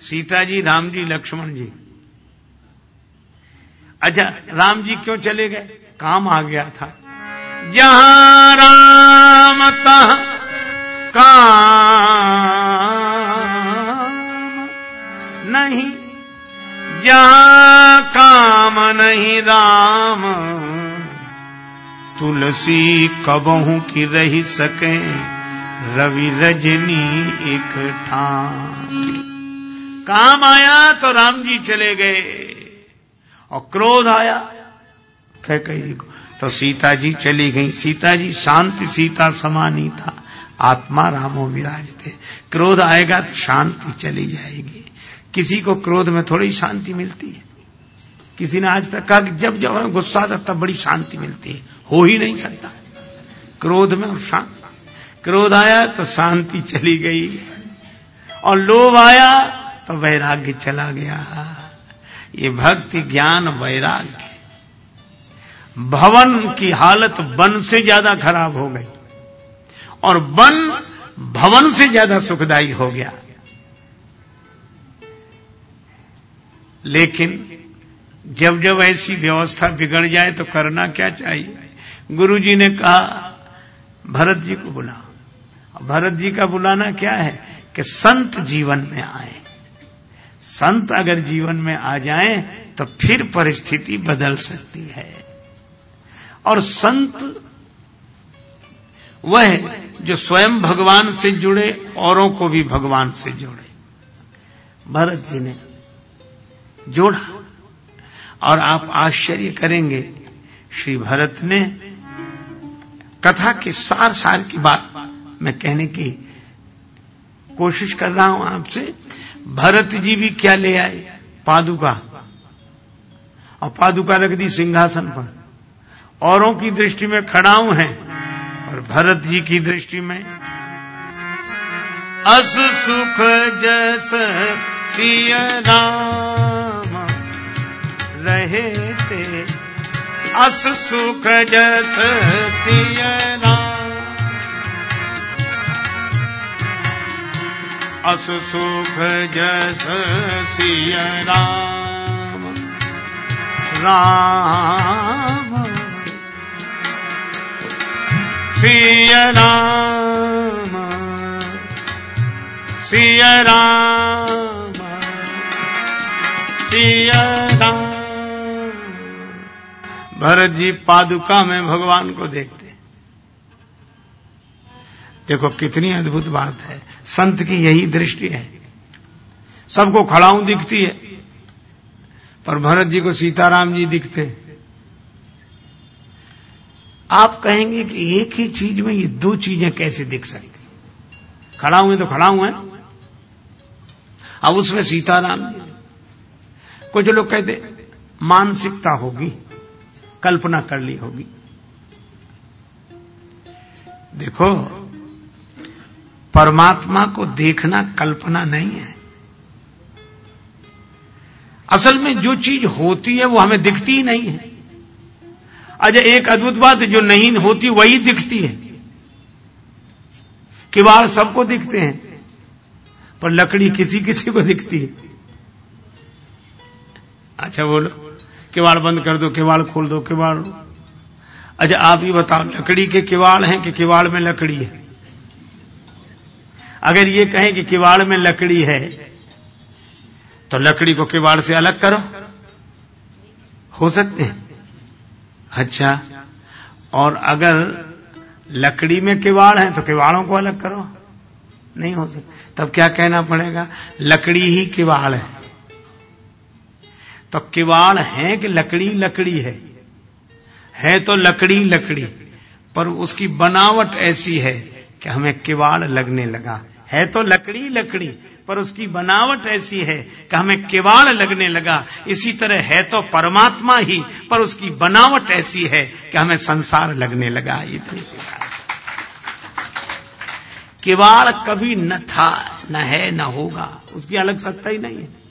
सीता जी, राम जी, लक्ष्मण जी। अच्छा राम जी क्यों चले गए? काम आ गया था। जहाँ राम तह काम नहीं, जहाँ काम नहीं राम, तुलसी कबहू की रही सके, रवि रजनी एक था काम आया तो राम जी चले गए, और क्रोध आया कह कही तो सीता जी चली गई। सीता जी शांति, सीता समानी था। आत्मा रामो विराज थे। क्रोध आएगा तो शांति चली जाएगी। किसी को क्रोध में थोड़ी शांति मिलती है। किसी ने आज तक कहा कि जब जब हमें गुस्सा आता तब बड़ी शांति मिलती है। हो ही नहीं सकता। क्रोध में और शांति। क्रोध आया तो शांति चली गई। और लोभ आया तो वैराग्य चला गया। ये भक्ति ज्ञान वैराग्य। भवन की हालत वन से ज़्यादा खराब हो गई और वन भवन से ज़्यादा सुखदायी हो गया। लेकिन जब जब ऐसी व्यवस्था बिगड़ जाए तो करना क्या चाहिए? गुरु जी ने कहा, भरत जी को बुला। भरत जी का बुलाना क्या है कि संत जीवन में आए। संत अगर जीवन में आ जाए तो फिर परिस्थिति बदल सकती है। और संत वह जो स्वयं भगवान से जुड़े, औरों को भी भगवान से जोड़े। भरत जी ने जोड़ा और आप आश्चर्य करेंगे, श्री भरत ने कथा के सार सार की बात मैं कहने की कोशिश कर रहा हूँ आपसे, भरत जी भी क्या ले आए पादुका? और पादुका रख दी सिंहासन पर। औरों की दृष्टि में खड़ाऊ हैं और भरत जी की दृष्टि में। अस सुख जस सिय राम रहे थे अस सुख जस सिय राम अस सुख जस सिय राम राम राम राम राम भरत जी पादुका में भगवान को देखते देखो कितनी अद्भुत बात है। संत की यही दृष्टि है। सबको खड़ाऊ दिखती है। पर भरत जी को सीताराम जी दिखते हैं। आप कहेंगे कि एक ही चीज़ में ये दो चीज़ें कैसे दिख सकती? खड़ा हुए तो खड़ा हुए अब उसमें सीताराम। कुछ लोग कहते, मानसिकता होगी, कल्पना कर ली होगी। देखो, परमात्मा को देखना कल्पना नहीं है। असल में जो चीज़ होती है वो हमें दिखती ही नहीं है। अच्छा एक अद्भुत बात जो नहीं होती वही दिखती है। किवाड़ सबको दिखते हैं, पर लकड़ी किसी किसी को दिखती है। अच्छा बोलो। किवाड़ बंद कर दो, किवाड़ खोल दो, किवाड़। अच्छा आप ही बताओ, लकड़ी के किवाड़ हैं कि किवाड़ में लकड़ी है? अगर ये कहें कि किवाड़ में लकड़ी है तो लकड़ी को किवाड़ से अलग करो। हो सकते हैं। अच्छा और अगर लकड़ी में किवाड़ है तो किवाड़ों को अलग करो। नहीं हो सकता। तब क्या कहना पड़ेगा? लकड़ी ही किवाड़ है। तो किवाड़ है कि लकड़ी लकड़ी है? है तो लकड़ी लकड़ी, पर उसकी बनावट ऐसी है कि हमें किवाड़ लगने लगा। है तो लकड़ी लकड़ी, पर उसकी बनावट ऐसी है कि हमें केवाड़ लगने लगा। इसी तरह है तो परमात्मा ही, पर उसकी बनावट ऐसी है कि हमें संसार लगने लगा इतनी सी किवाड़ कभी न था, न है, न होगा, उसकी अलग सत्ता ही नहीं है।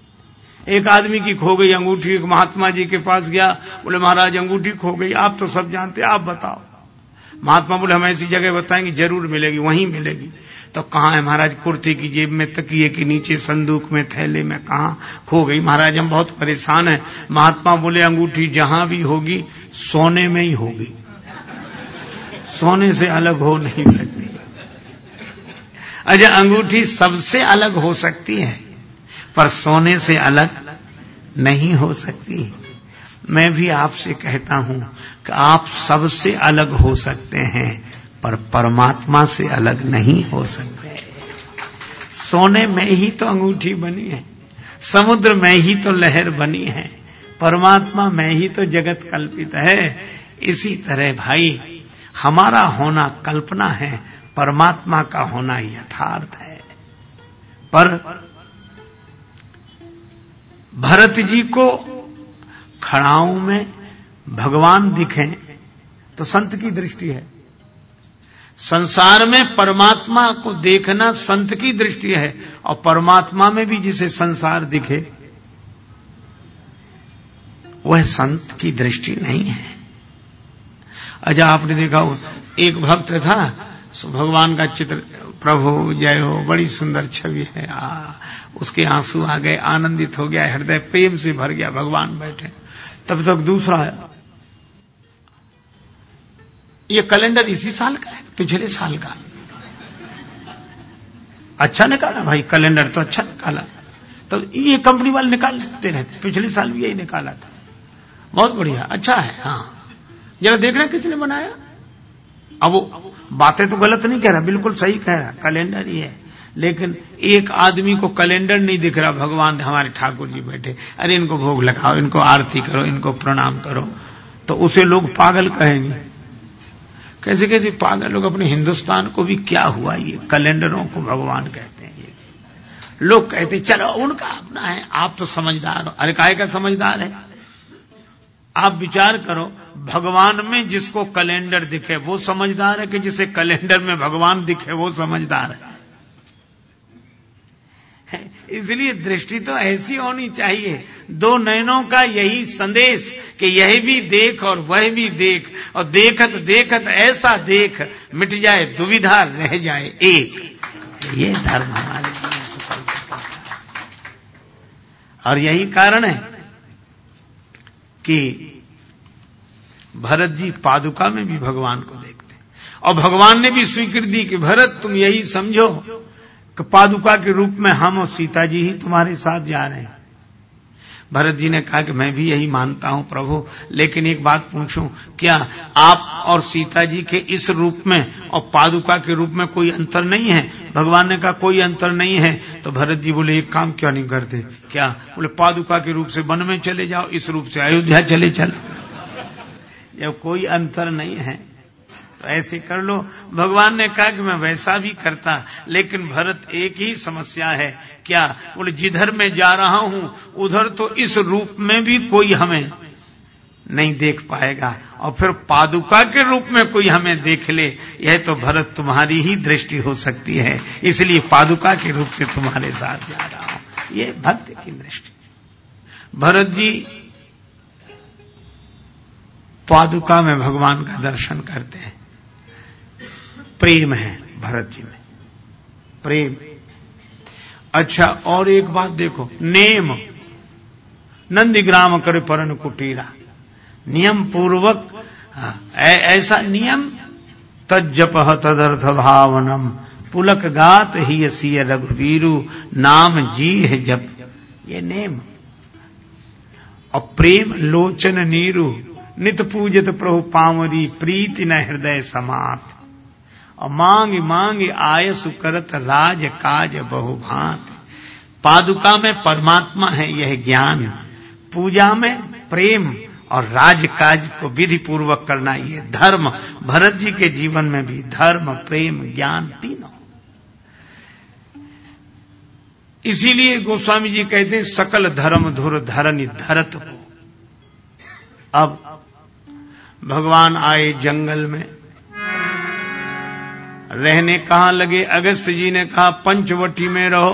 एक आदमी की खो गई अंगूठी, एक महात्मा जी के पास गया, बोले, महाराज, अंगूठी खो गई, आप तो सब जानते आप बताओ। महात्मा बोले, हम ऐसी जगह बताएँगे, ज़रूर मिलेगी, वहीं मिलेगी। तो कहा है महाराज? कुर्ती की जेब में तकिए के नीचे, संदूक में, थैले में कहा? खो गई। महाराज, हम बहुत परेशान हैं। महात्मा बोले, अंगूठी जहाँ भी होगी, सोने में ही होगी। सोने से अलग हो नहीं सकती। अच्छा अंगूठी सबसे अलग हो सकती है, पर सोने से अलग नहीं हो सकती। मैं भी आपसे कहता हूँ कि आप सबसे अलग हो सकते हैं। पर परमात्मा से अलग नहीं हो सकते। सोने में ही तो अंगूठी बनी है, समुद्र में ही तो लहर बनी है, परमात्मा में ही तो जगत कल्पित है। इसी तरह भाई, हमारा होना कल्पना है, परमात्मा का होना यथार्थ है। पर भरत जी को खड़ाओं में भगवान दिखें तो संत की दृष्टि है। संसार में परमात्मा को देखना संत की दृष्टि है और परमात्मा में भी जिसे संसार दिखे वह संत की दृष्टि नहीं है। अच्छा आपने देखा हो एक भक्त था भगवान का चित्र प्रभु जय हो बड़ी सुंदर छवि है आ, उसके आँसू आ गए आनंदित हो गया हृदय प्रेम से भर गया भगवान बैठे। तब तक दूसरा ये कैलेंडर इसी साल का है, पिछले साल का। अच्छा निकाला भाई, कैलेंडर तो अच्छा निकाला। तो ये कंपनी वाले निकालते रहते, पिछले साल भी यही निकाला था। बहुत बढ़िया अच्छा है हाँ। जरा देख रहे किसने बनाया? अब वो बातें तो गलत नहीं कह रहा, बिल्कुल सही कह रहा, कैलेंडर ही है। लेकिन एक आदमी को कैलेंडर नहीं दिख रहा, भगवान हमारे ठाकुर जी बैठे, अरे इनको भोग लगाओ, इनको आरती करो, इनको प्रणाम करो तो उसे लोग पागल कहेंगे। कैसे कैसे पागल लोग अपने हिंदुस्तान को भी क्या हुआ ये? कैलेंडरों को भगवान कहते हैं ये। लोग कहते, चलो, उनका अपना है। आप तो समझदार हो। अरे काय का समझदार है? आप विचार करो, भगवान में जिसको कैलेंडर दिखे, वो समझदार है कि जिसे कैलेंडर में भगवान दिखे, वो समझदार है? इसलिए दृष्टि तो ऐसी होनी चाहिए। दो नयनों का यही संदेश कि यह भी देख और वह भी देख, और देखत देखत ऐसा देख, मिट जाए दुविधा रह जाए एक। ये धर्म हमारे और यही कारण है कि भरत जी पादुका में भी भगवान को देखते और भगवान ने भी स्वीकृति दी कि भरत, तुम यही समझो पादुका के रूप में हम और सीता जी ही तुम्हारे साथ जा रहे हैं। भरत जी ने कहा कि मैं भी यही मानता हूँ प्रभु, लेकिन एक बात पूछूँ, क्या आप और सीता जी के इस रूप में और पादुका के रूप में कोई अंतर नहीं है? भगवान ने कहा, कोई अंतर नहीं है। तो भरत जी बोले, एक काम क्यों नहीं करते? क्या? बोले, पादुका के रूप से वन में चले जाओ, इस रूप से अयोध्या चले चलो। जब कोई अंतर नहीं है तो ऐसे कर लो। भगवान ने कहा कि मैं वैसा भी करता, लेकिन भरत एक ही समस्या है। क्या? बोले, जिधर मैं जा रहा हूँ, उधर तो इस रूप में भी कोई हमें नहीं देख पाएगा। और फिर पादुका के रूप में कोई हमें देख ले। यह तो भरत तुम्हारी ही दृष्टि हो सकती है। इसलिए पादुका के रूप से तुम्हारे साथ जा रहा हूँ। ये भक्त की दृष्टि। भरत जी, पादुका में भगवान का दर्शन करते हैं। प्रेम है भरत जी में। प्रेम। अच्छा और एक बात देखो, नेम। नंदीग्राम कर परन कुटीरा। नियम पूर्वक ऐसा नियम तजप तदर्थ भावनम पुलक गात ही सीय रघुवीरु, नाम जी है जप। ये नेम। और प्रेम लोचन नीरु, नित पूजित प्रभु पावरी, प्रीति न हृदय समात और मांग मांग आय सुकरत राज काज बहुभात। पादुका में परमात्मा है, यह ज्ञान। पूजा में प्रेम और राजकाज को विधि पूर्वक करना, ये धर्म। भरत जी के जीवन में भी धर्म, प्रेम, ज्ञान तीनों। इसीलिए गोस्वामी जी कहते हैं, सकल धर्म धुर धरनी धरत को अब भगवान आए जंगल में रहने कहाँ लगे? अगस्त जी ने कहा, पंचवटी में रहो।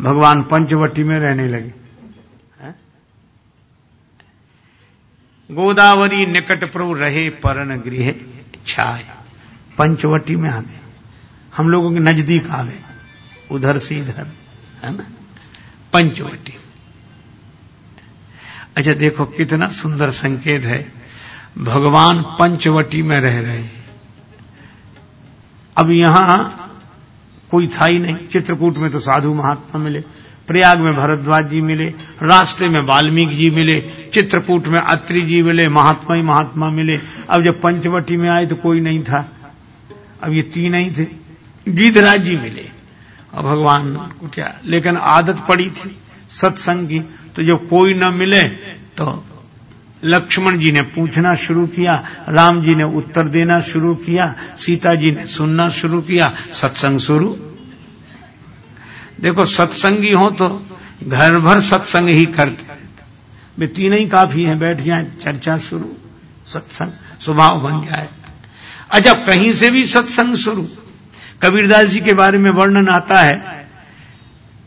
भगवान पंचवटी में रहने लगे। गोदावरी निकट प्रभु रहे परन गृह छाय पंचवटी में आ गए। हम लोगों के नज़दीक आ गए। उधर से इधर, है ना? पंचवटी। अच्छा देखो कितना सुंदर संकेत है। भगवान पंचवटी में रह रहे हैं। अब यहाँ कोई था ही नहीं। चित्रकूट में तो साधु महात्मा मिले, प्रयाग में भरद्वाज जी मिले रास्ते में वाल्मीकि जी मिले, चित्रकूट में अत्रि जी मिले, महात्मा ही महात्मा मिले। अब जब पंचवटी में आए तो कोई नहीं था। अब ये तीन ही थे। गिधराज जी मिले। और भगवान को क्या? लेकिन आदत पड़ी थी सत्संग की। तो जब कोई न मिले तो लक्ष्मण जी ने पूछना शुरू किया, राम जी ने उत्तर देना शुरू किया, सीता जी ने सुनना शुरू किया, सत्संग शुरू। देखो, सत्संगी हो तो घर भर सत्संग ही करते वे तीन ही काफ़ी हैं, बैठ जाए, चर्चा शुरू, सत्संग, स्वभाव बन जाए। अच्छा कहीं से भी सत्संग शुरू। कबीरदास जी के बारे में वर्णन आता है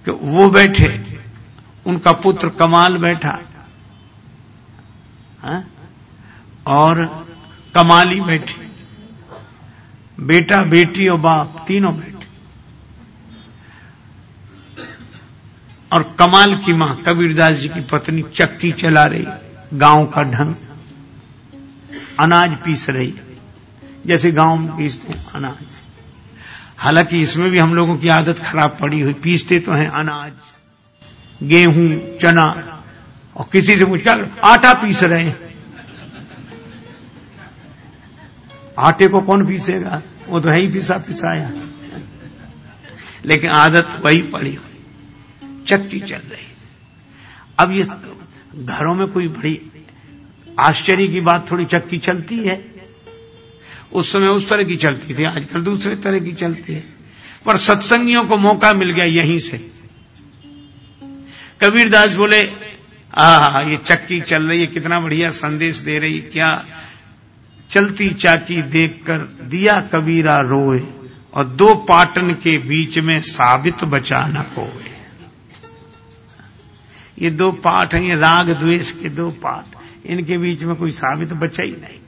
कि वो बैठे, उनका पुत्र कमाल बैठा हा? और कमाली बैठी। बेटा, बेटी और बाप, तीनों बैठे। और कमाल की माँ, कबीरदास जी की पत्नी चक्की चला रही, गाँव का ढंग। अनाज पीस रही। जैसे गाँव में पीसते हैं अनाज। हालाँकि इसमें भी हम लोगों की आदत खराब पड़ी हुई। पीसते तो हैं अनाज। गेहूँ, चना और किसी से पूछा, आटा पीस रहे हैं। आटे को कौन पीसेगा? वो तो है ही पिसा पिसाया। लेकिन आदत वही पड़ी। चक्की चल रही। अब ये घरों में कोई बड़ी आश्चर्य की बात थोड़ी चक्की चलती है। उस समय उस तरह की चलती थी, आजकल दूसरे तरह की चलती है। पर सत्संगियों को मौका मिल गया यहीं से। कबीरदास बोले आ ये चक्की चल रही है, कितना बढ़िया संदेश दे रही क्या? चलती चाकी देखकर दिया कबीरा रोए और दो पाटन के बीच में साबित बचा न कोए। ये दो पाठ हैं, ये राग द्वेष के दो पाठ इनके बीच में कोई साबित बचा ही नहीं।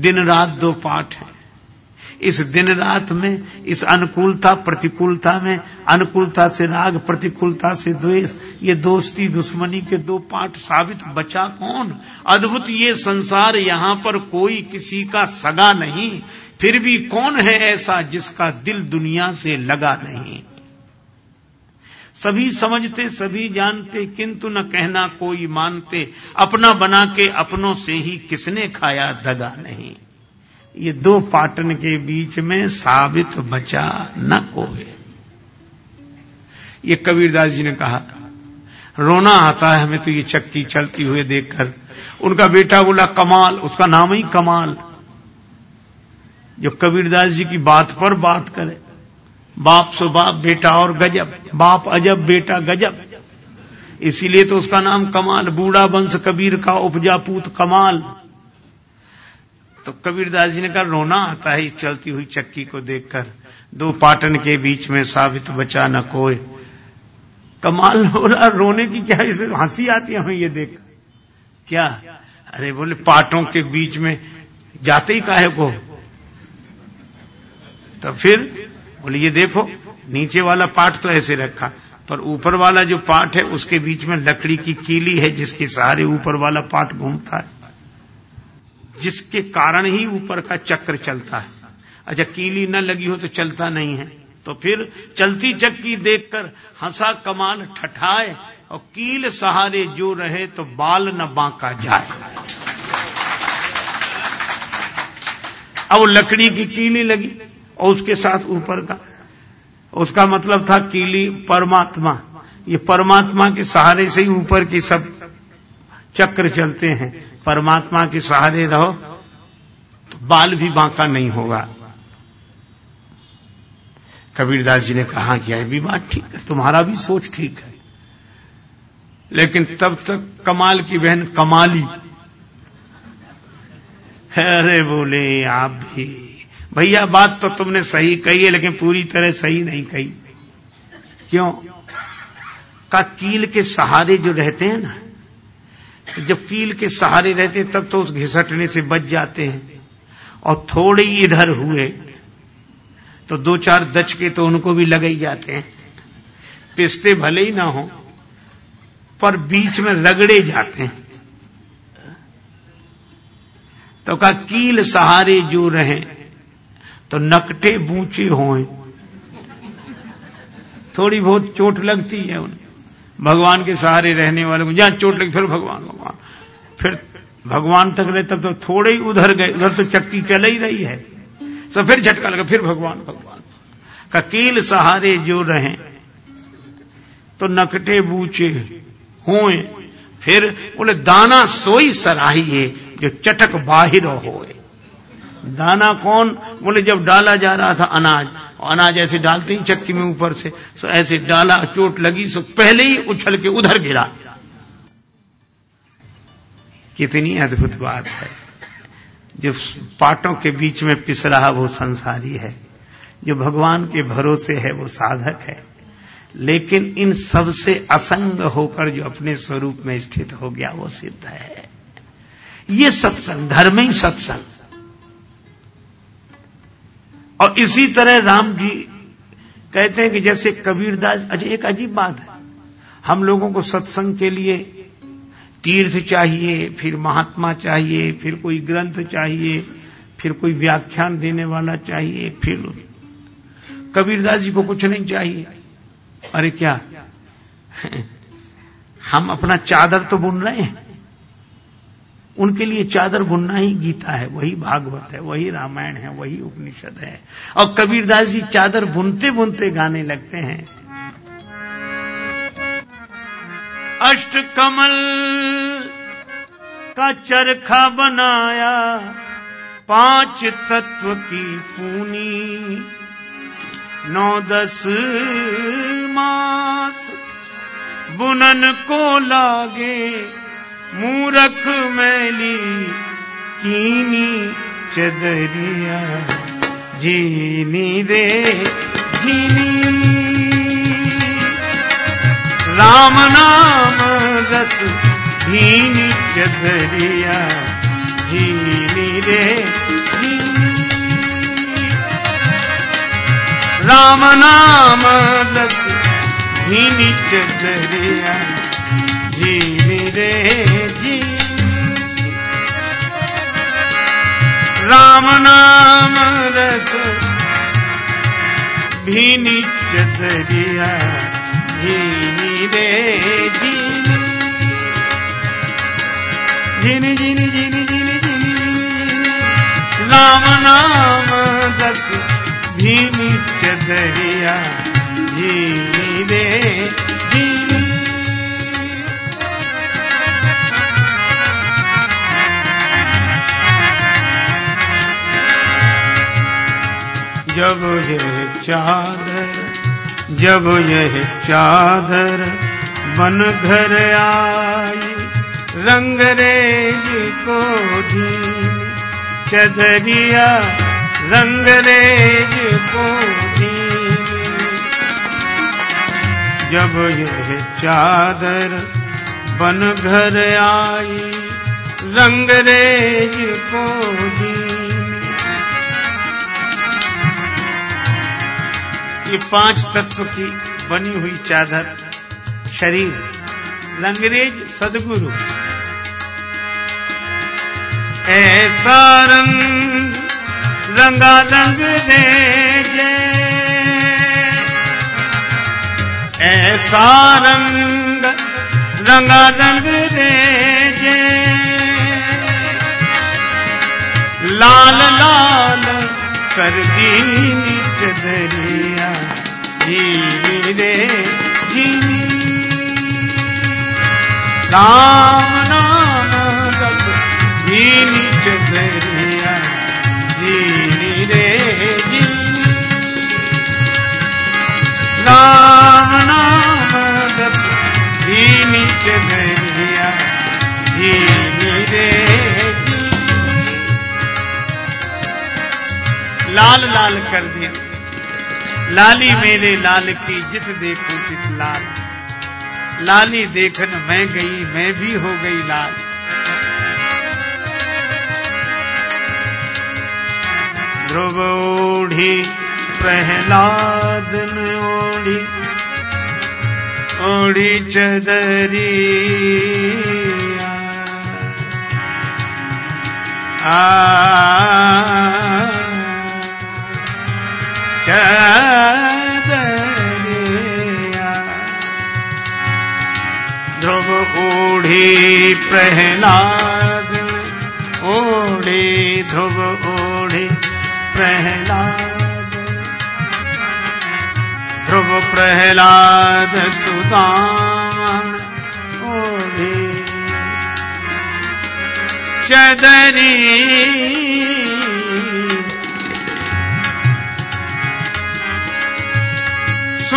दिन रात दो पाठ है। इस दिन रात में, इस अनुकूलता, प्रतिकूलता में, अनुकूलता से राग, प्रतिकूलता से द्वेष, ये दोस्ती दुश्मनी के दो पाठ साबित बचा कौन? अद्भुत ये संसार यहाँ पर कोई किसी का सगा नहीं। फिर भी कौन है ऐसा जिसका दिल दुनिया से लगा नहीं? सभी समझते, सभी जानते, किंतु न कहना कोई मानते। अपना बना के अपनों से ही किसने खाया दगा नहीं? ये दो पाटन के बीच में साबित बचा न कोई ये कबीरदास जी ने कहा, रोना आता है हमें तो ये चक्की चलती हुए देखकर। उनका बेटा बोला, कमाल, उसका नाम ही कमाल। जो कबीरदास जी की बात पर बात करे, बाप सो बाप, बेटा और गजब, बाप अजब, बेटा गजब। इसीलिए तो उसका नाम कमाल, बूढ़ा वंश कबीर का उपजा पूत कमाल। तो कबीरदास जी ने कहा, रोना आता है इस चलती हुई चक्की को देखकर। दो पाटन के बीच में साबित बचा न कोई। कमाल हो रहा रोने की क्या इसे हँसी आती है हमें ये देख। क्या? अरे बोले, पाटों के बीच में जाते ही काहे को? तो फिर बोले, ये देखो, नीचे वाला पाठ तो ऐसे रखा, पर ऊपर वाला जो पाठ है, उसके बीच में लकड़ी की कीली है जिसके सहारे ऊपर वाला पाठ घूमता है। जिसके कारण ही ऊपर का चक्र चलता है। अच्छा कीली न लगी हो तो चलता नहीं है। तो फिर चलती चक्की देखकर हंसा कमाल ठठाए और कील सहारे जो रहे तो बाल न बांका जाए। अब लकड़ी की कीली लगी और उसके साथ ऊपर का। उसका मतलब था कीली परमात्मा। ये परमात्मा के सहारे से ही ऊपर की सब चक्र चलते हैं। परमात्मा के सहारे रहो। तो बाल भी बांका नहीं होगा। कबीरदास जी ने कहा कि यह भी बात ठीक है, तुम्हारा भी सोच ठीक है। लेकिन तब तक कमाल की बहन कमाली। अरे बोले, आप भी। भैया, बात तो तुमने सही कही है, लेकिन पूरी तरह सही नहीं कही। क्यों? का कील के सहारे जो रहते हैं ना जब कील के सहारे रहते, तब तो उस घिसटने से बच जाते हैं। और थोड़े ही इधर हुए तो दो चार दच के तो उनको भी लगे ही जाते हैं। पिसते भले ही ना हो, पर बीच में रगड़े जाते हैं। तो का कील सहारे जो रहे तो नकटे बूचे होए। थोड़ी बहुत चोट लगती है उन्हें भगवान के सहारे रहने वाले को, जहाँ चोट लगी, फिर भगवान भगवान। फिर भगवान तक रहे, तब तो थोड़े ही उधर गए, उधर तो चक्की चल ही रही है। सब फिर झटका लगा, फिर भगवान भगवान। ककील सहारे जो रहे तो नकटे बूचे हुए। फिर बोले, दाना सोई सराहिए, जो चटक बाहिर होए। दाना कौन? बोले, जब डाला जा रहा था अनाज अनाज ऐसे डालते ही चक्की में ऊपर से, सो ऐसे डाला, चोट लगी, सो पहले ही उछल के उधर गिरा। कितनी अद्भुत बात है। जो पाटों के बीच में पिस रहा वो संसारी है। जो भगवान के भरोसे है वो साधक है। लेकिन इन सबसे असंग होकर जो अपने स्वरूप में स्थित हो गया वो सिद्ध है। ये सत्संग, धर्म ही सत्संग। और इसी तरह राम जी कहते हैं कि जैसे कबीरदास अच्छा एक अजीब बात है। हम लोगों को सत्संग के लिए तीर्थ चाहिए, फिर महात्मा चाहिए, फिर कोई ग्रंथ चाहिए, फिर कोई व्याख्यान देने वाला चाहिए, फिर कबीरदास जी को कुछ नहीं चाहिए। अरे क्या? हम अपना चादर तो बुन रहे हैं। उनके लिए चादर बुनना ही गीता है, वही भागवत है, वही रामायण है, वही उपनिषद है। और कबीरदास जी चादर बुनते बुनते गाने लगते हैं। अष्ट कमल का चरखा बनाया, पाँच तत्व की पूनी, नौ दस मास बुनन को लागे मूरख मैली कीनी चदरिया, जीनी रे जीनी। राम नाम रस भीनी चदरिया, जीनी रे राम नाम रस भीनी चदरिया जीनी रे जी। राम नाम रस भीनी चदरिया जीनी रे जीनी जीनी जीनी जीनी जीनी जीनी। राम नाम रस भीनी चदरिया जीनी रे जीनी जब यह चादर, जब यह चादर बन घर आई, रंगरेज को दी चदरिया रंगरेज को दी जब यह चादर बन घर आई, रंगरेज को दी ये पाँच तत्व की बनी हुई चादर, शरीर, लंगरेज सदगुरु। ऐसा रंग, रंगा रंग रेजे ऐसा रंग, रंगा रंग रेजे लाल लाल कर दीनी चदरिया जीवी रे जीवी राम, नाम, रस दीनी चदरिया जीवी रे जीवी राम, नाम, रस दीनी चदरिया जीवी रे लाल लाल कर दिया। लाली मेरे लाल की जित देखूँ चित लाल। लाली देखन मैं गई मैं भी हो गई लाल। ध्रुव ओढ़ी प्रहलाद ने ओढ़ी ओढ़ी चदरी आ, आ, आ, आ ध्रुव ओढ़ी प्रहलाद ओढ़ी ध्रुव ओढ़ी प्रहलाद। ध्रुव प्रहलाद सुदान ओढ़ी। चदरी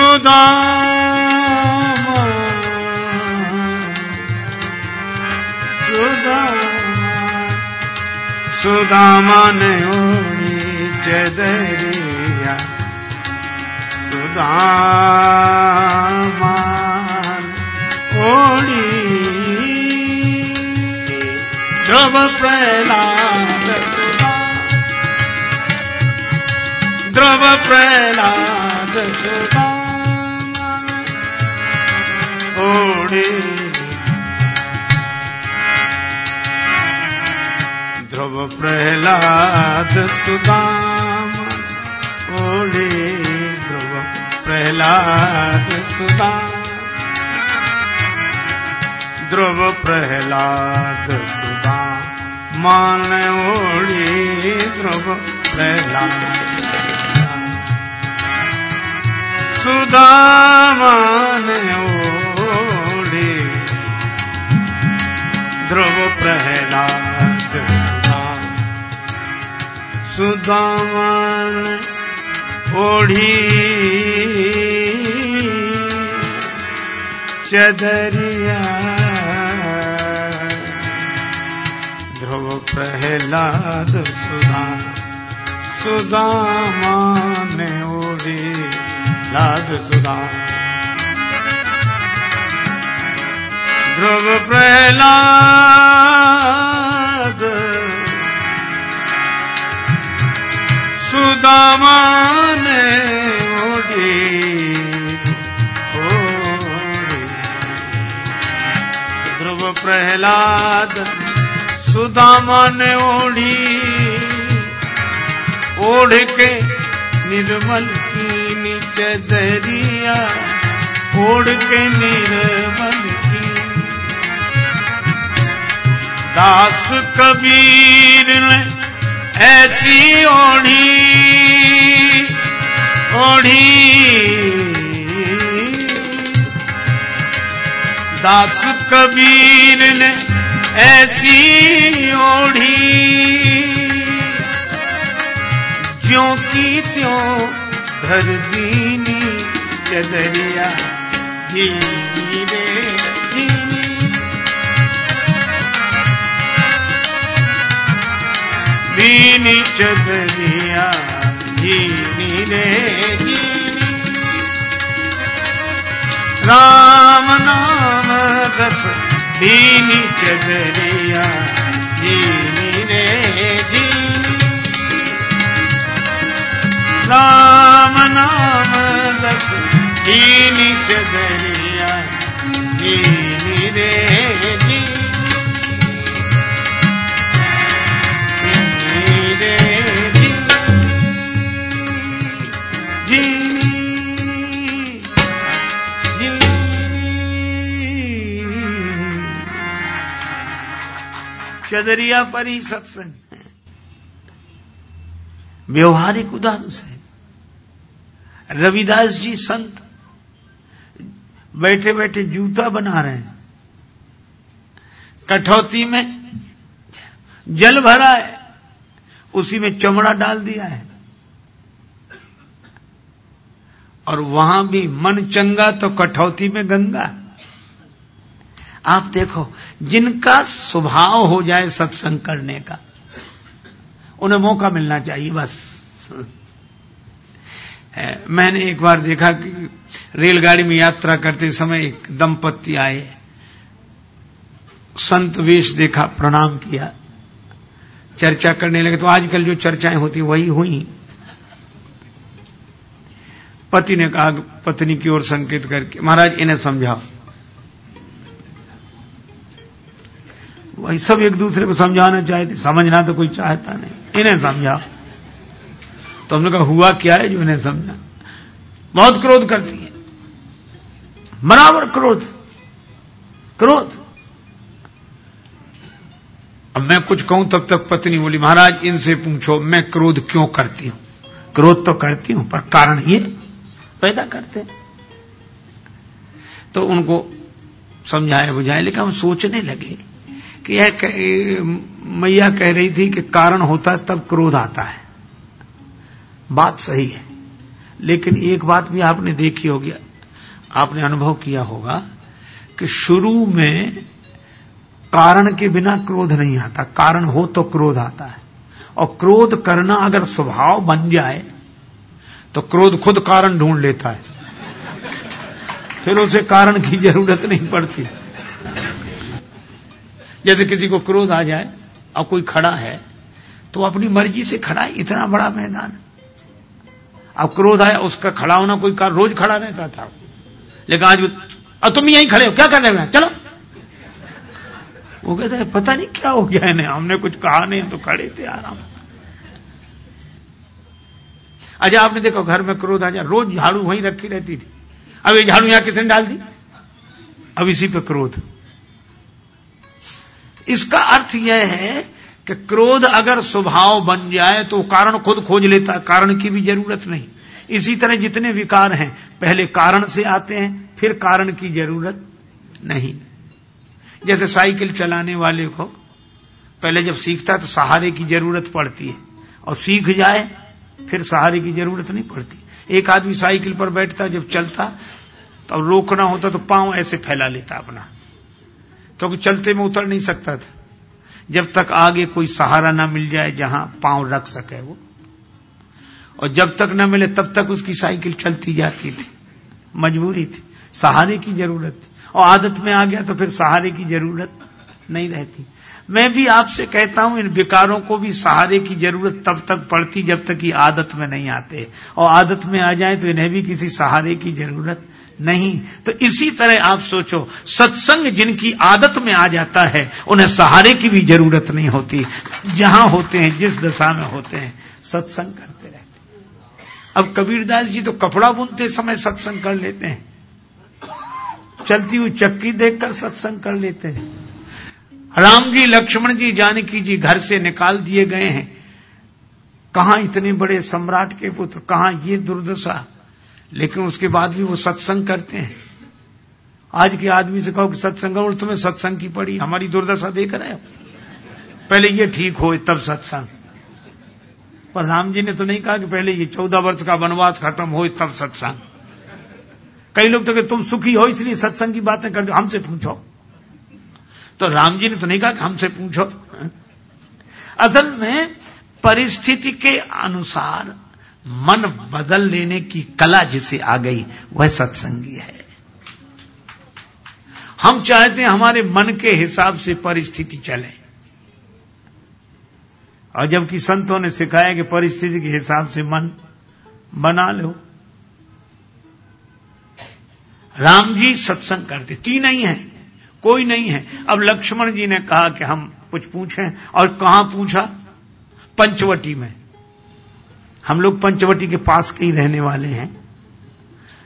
सुदामा सुदामा सुदामन ओढ़ी चदरिया। सुदामान ओढ़ी ध्रुव प्रहलाद ध्रुव प्रहलाद ओढ़े ध्रुव प्रहलाद सुदाम ओढ़े ध्रुव प्रहलाद सुदाम। ध्रुव प्रहलाद सुदा मान ओढ़ी, ध्रुव प्रहलाद सुदा मान ध्रुव प्रहलाद सुदा सुदा ओढ़ी। चदरिया। ध्रुव प्रहलाद सुधा सुदामा ने ओढ़ी। लाद सुधा ध्रुव प्रहलाद। सुदामा ने ध्रुव प्रहलाद, सुदामा ओढ़ी। ओढ़ के निर्मल की नीचे दरिया, ओढ़ के निर्मल दास कबीर ने ऐसी ओढ़ी ओढ़ी। दास कबीर ने ऐसी ओढ़ी। ज्यों की त्यों धर दीनी चदरिया धीनी रे धीनी दीनी चदरिया धीनी रे धीनी राम नाम रस दीनी चदरिया दीनी रे दीनी राम नाम रस दीनी चदरिया पर ही सत्संग है। व्यवहारिक उदाहरण से रविदास जी संत बैठे बैठे जूता बना रहे हैं। कठौती में जल भरा है, उसी में चमड़ा डाल दिया है। और वहाँ भी मन चंगा तो कठौती में गंगा आप देखो, जिनका स्वभाव हो जाए सत्संग करने का, उन्हें मौका मिलना चाहिए, बस। मैंने एक बार देखा कि रेलगाड़ी में यात्रा करते समय एक दंपत्ति आए। संत वेश देखा, प्रणाम किया। चर्चा करने लगे तो आजकल जो चर्चाएँ होती, वही हुई। पति ने कहा, पत्नी की ओर संकेत करके, महाराज, इन्हें समझाओ। वही सब एक दूसरे को समझाना चाहते समझना तो कोई चाहता नहीं। इन्हें समझा। तो हमने कहा, हुआ क्या है जो इन्हें समझा? बहुत क्रोध करती है। बराबर क्रोध। क्रोध। अब मैं कुछ कहूँ, तब तक पत्नी बोली, महाराज, इनसे पूछो, मैं क्रोध क्यों करती हूँ? क्रोध तो करती हूँ, पर कारण ये पैदा करते तो उनको समझाया बुझाया लेकिन हम सोचने लगे कि यह मैया कह रही थी कि कारण होता है, तब क्रोध आता है। बात सही है। लेकिन एक बात भी आपने देखी होगी, आपने अनुभव किया होगा कि शुरू में कारण के बिना क्रोध नहीं आता। कारण हो तो क्रोध आता है। और क्रोध करना अगर स्वभाव बन जाए तो क्रोध खुद कारण ढूंढ लेता है। फिर उसे कारण की ज़रूरत नहीं पड़ती। जैसे किसी को क्रोध आ जाए और कोई खड़ा है तो अपनी मर्ज़ी से खड़ा है, इतना बड़ा मैदान। अब क्रोध आया, उसका खड़ा होना कोई कार, रोज खड़ा रहता था। लेकिन आज अब तुम यहीं खड़े हो, क्या कर रहे हो चलो। वो कहता है, पता नहीं क्या हो गया इन्हें, हमने कुछ कहा नहीं तो खड़े थे आराम अच्छा आपने देखो, घर में क्रोध आ जाए, रोज झाड़ू वहीं रखी रहती थी। अब ये झाड़ू यहाँ किसने डाल दी? अब इसी पे क्रोध। इसका अर्थ यह है कि क्रोध अगर स्वभाव बन जाए तो कारण खुद खोज लेता, कारण की भी ज़रूरत नहीं। इसी तरह जितने विकार हैं, पहले कारण से आते हैं, फिर कारण की ज़रूरत नहीं। जैसे साइकिल चलाने वाले को, पहले जब सीखता है तो सहारे की ज़रूरत पड़ती है। और सीख जाए, फिर सहारे की ज़रूरत नहीं पड़ती। एक आदमी साइकिल पर बैठता, जब चलता तो रोकना होता तो पाँव ऐसे फैला लेता अपना। क्योंकि चलते में उतर नहीं सकता था। जब तक आगे कोई सहारा ना मिल जाए, जहाँ पाँव रख सके वो। और जब तक न मिले, तब तक उसकी साइकिल चलती जाती थी। मजबूरी थी। सहारे की ज़रूरत थी। और आदत में आ गया तो फिर सहारे की ज़रूरत नहीं रहती। मैं भी आपसे कहता हूँ, इन बेकारों को भी सहारे की ज़रूरत तब तक पड़ती जब तक ये आदत में नहीं आते। और आदत में आ जाए तो इन्हें भी किसी सहारे की ज़रूरत नहीं। तो इसी तरह आप सोचो, सत्संग जिनकी आदत में आ जाता है, उन्हें सहारे की भी ज़रूरत नहीं होती। जहाँ होते हैं, जिस दशा में होते हैं, सत्संग करते रहते अब कबीरदास जी तो कपड़ा बुनते समय सत्संग कर लेते हैं। चलती हुई चक्की देखकर सत्संग कर लेते हैं। राम जी, लक्ष्मण जी, जानकी जी घर से निकाल दिए गए हैं। कहाँ इतने बड़े सम्राट के पुत्र, कहाँ ये दुर्दशा? लेकिन उसके बाद भी वो सत्संग करते हैं। आज के आदमी से कहो कि सत्संग और तुम्हें सत्संग की पड़ी। हमारी दुर्दशा देख रहे हो। पहले ये ठीक हो, तब सत्संग। पर राम जी ने तो नहीं कहा कि पहले ये चौदह वर्ष का वनवास खत्म हो, तब सत्संग। कई लोग तो कि तुम सुखी हो, इसलिए सत्संग की बातें करते हमसे पूछो। तो राम जी ने तो नहीं कहा कि हमसे पूछो। असल में परिस्थिति के अनुसार मन बदल लेने की कला जिसे आ गई, वह सत्संगी है। हम चाहते हैं हमारे मन के हिसाब से परिस्थिति चले। और जबकि संतों ने सिखाया कि परिस्थिति के हिसाब से मन बना लो। राम जी सत्संग करते, तीन ही है, कोई नहीं है। अब लक्ष्मण जी ने कहा कि हम कुछ पूछें, और कहाँ पूछा? पंचवटी में। हम लोग पंचवटी के पास के ही रहने वाले हैं।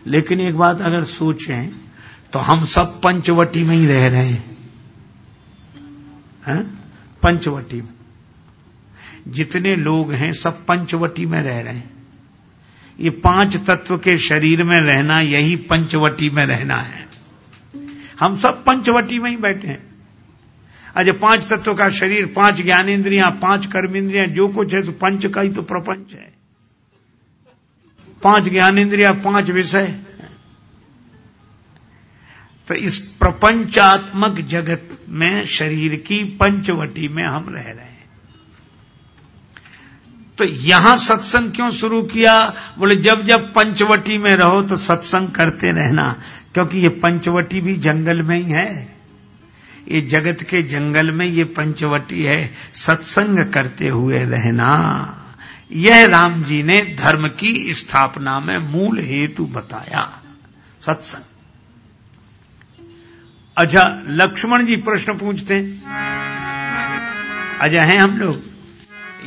लेकिन एक बात अगर सोचें तो हम सब पंचवटी में ही रह रहे हैं। है? पंचवटी में। जितने लोग हैं, सब पंचवटी में रह रहे हैं। ये पाँच तत्व के शरीर में रहना, यही पंचवटी में रहना है। हम सब पंचवटी में ही बैठे हैं। आज पाँच तत्व का शरीर, पाँच ज्ञानेन्द्रियाँ, पाँच कर्मेंद्रियाँ, जो कुछ है तो पंच का ही तो प्रपंच है। पाँच ज्ञान इंद्रिया, पाँच विषय। तो इस प्रपंचात्मक जगत में, शरीर की पंचवटी में हम रह रहे हैं। तो यहाँ सत्संग क्यों शुरू किया? बोले, जब जब पंचवटी में रहो तो सत्संग करते रहना, क्योंकि ये पंचवटी भी जंगल में ही है। ये जगत के जंगल में ये पंचवटी है। सत्संग करते हुए रहना। यह राम जी ने धर्म की स्थापना में मूल हेतु बताया। सत्संग। अच्छा लक्ष्मण जी प्रश्न पूछते हैं। अजय हैं हम लोग?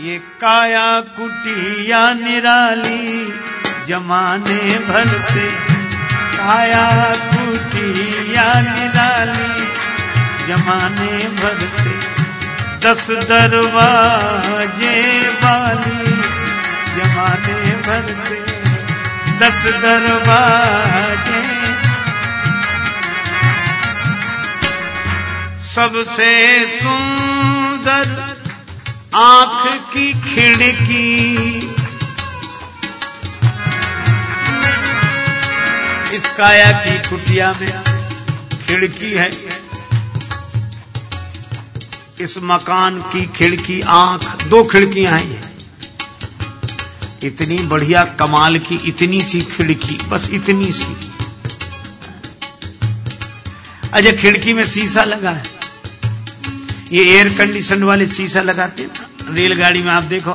ये काया कुटिया निराली, जमाने भर से। काया कुटिया निराली, जमाने भर से। दस दरवाजे वाली जमाने भर से दस दरवाजे। सबसे सुंदर आँख की खिड़की, इस काया की कुटिया में खिड़की है। इस मकान की खिड़की आँख, दो खिड़कियाँ हैं। इतनी बढ़िया कमाल की इतनी सी खिड़की, बस इतनी सी। अजय, खिड़की में शीशा लगा है। ये एयर कंडीशन वाले शीशा लगाते हैं रेलगाड़ी में आप देखो।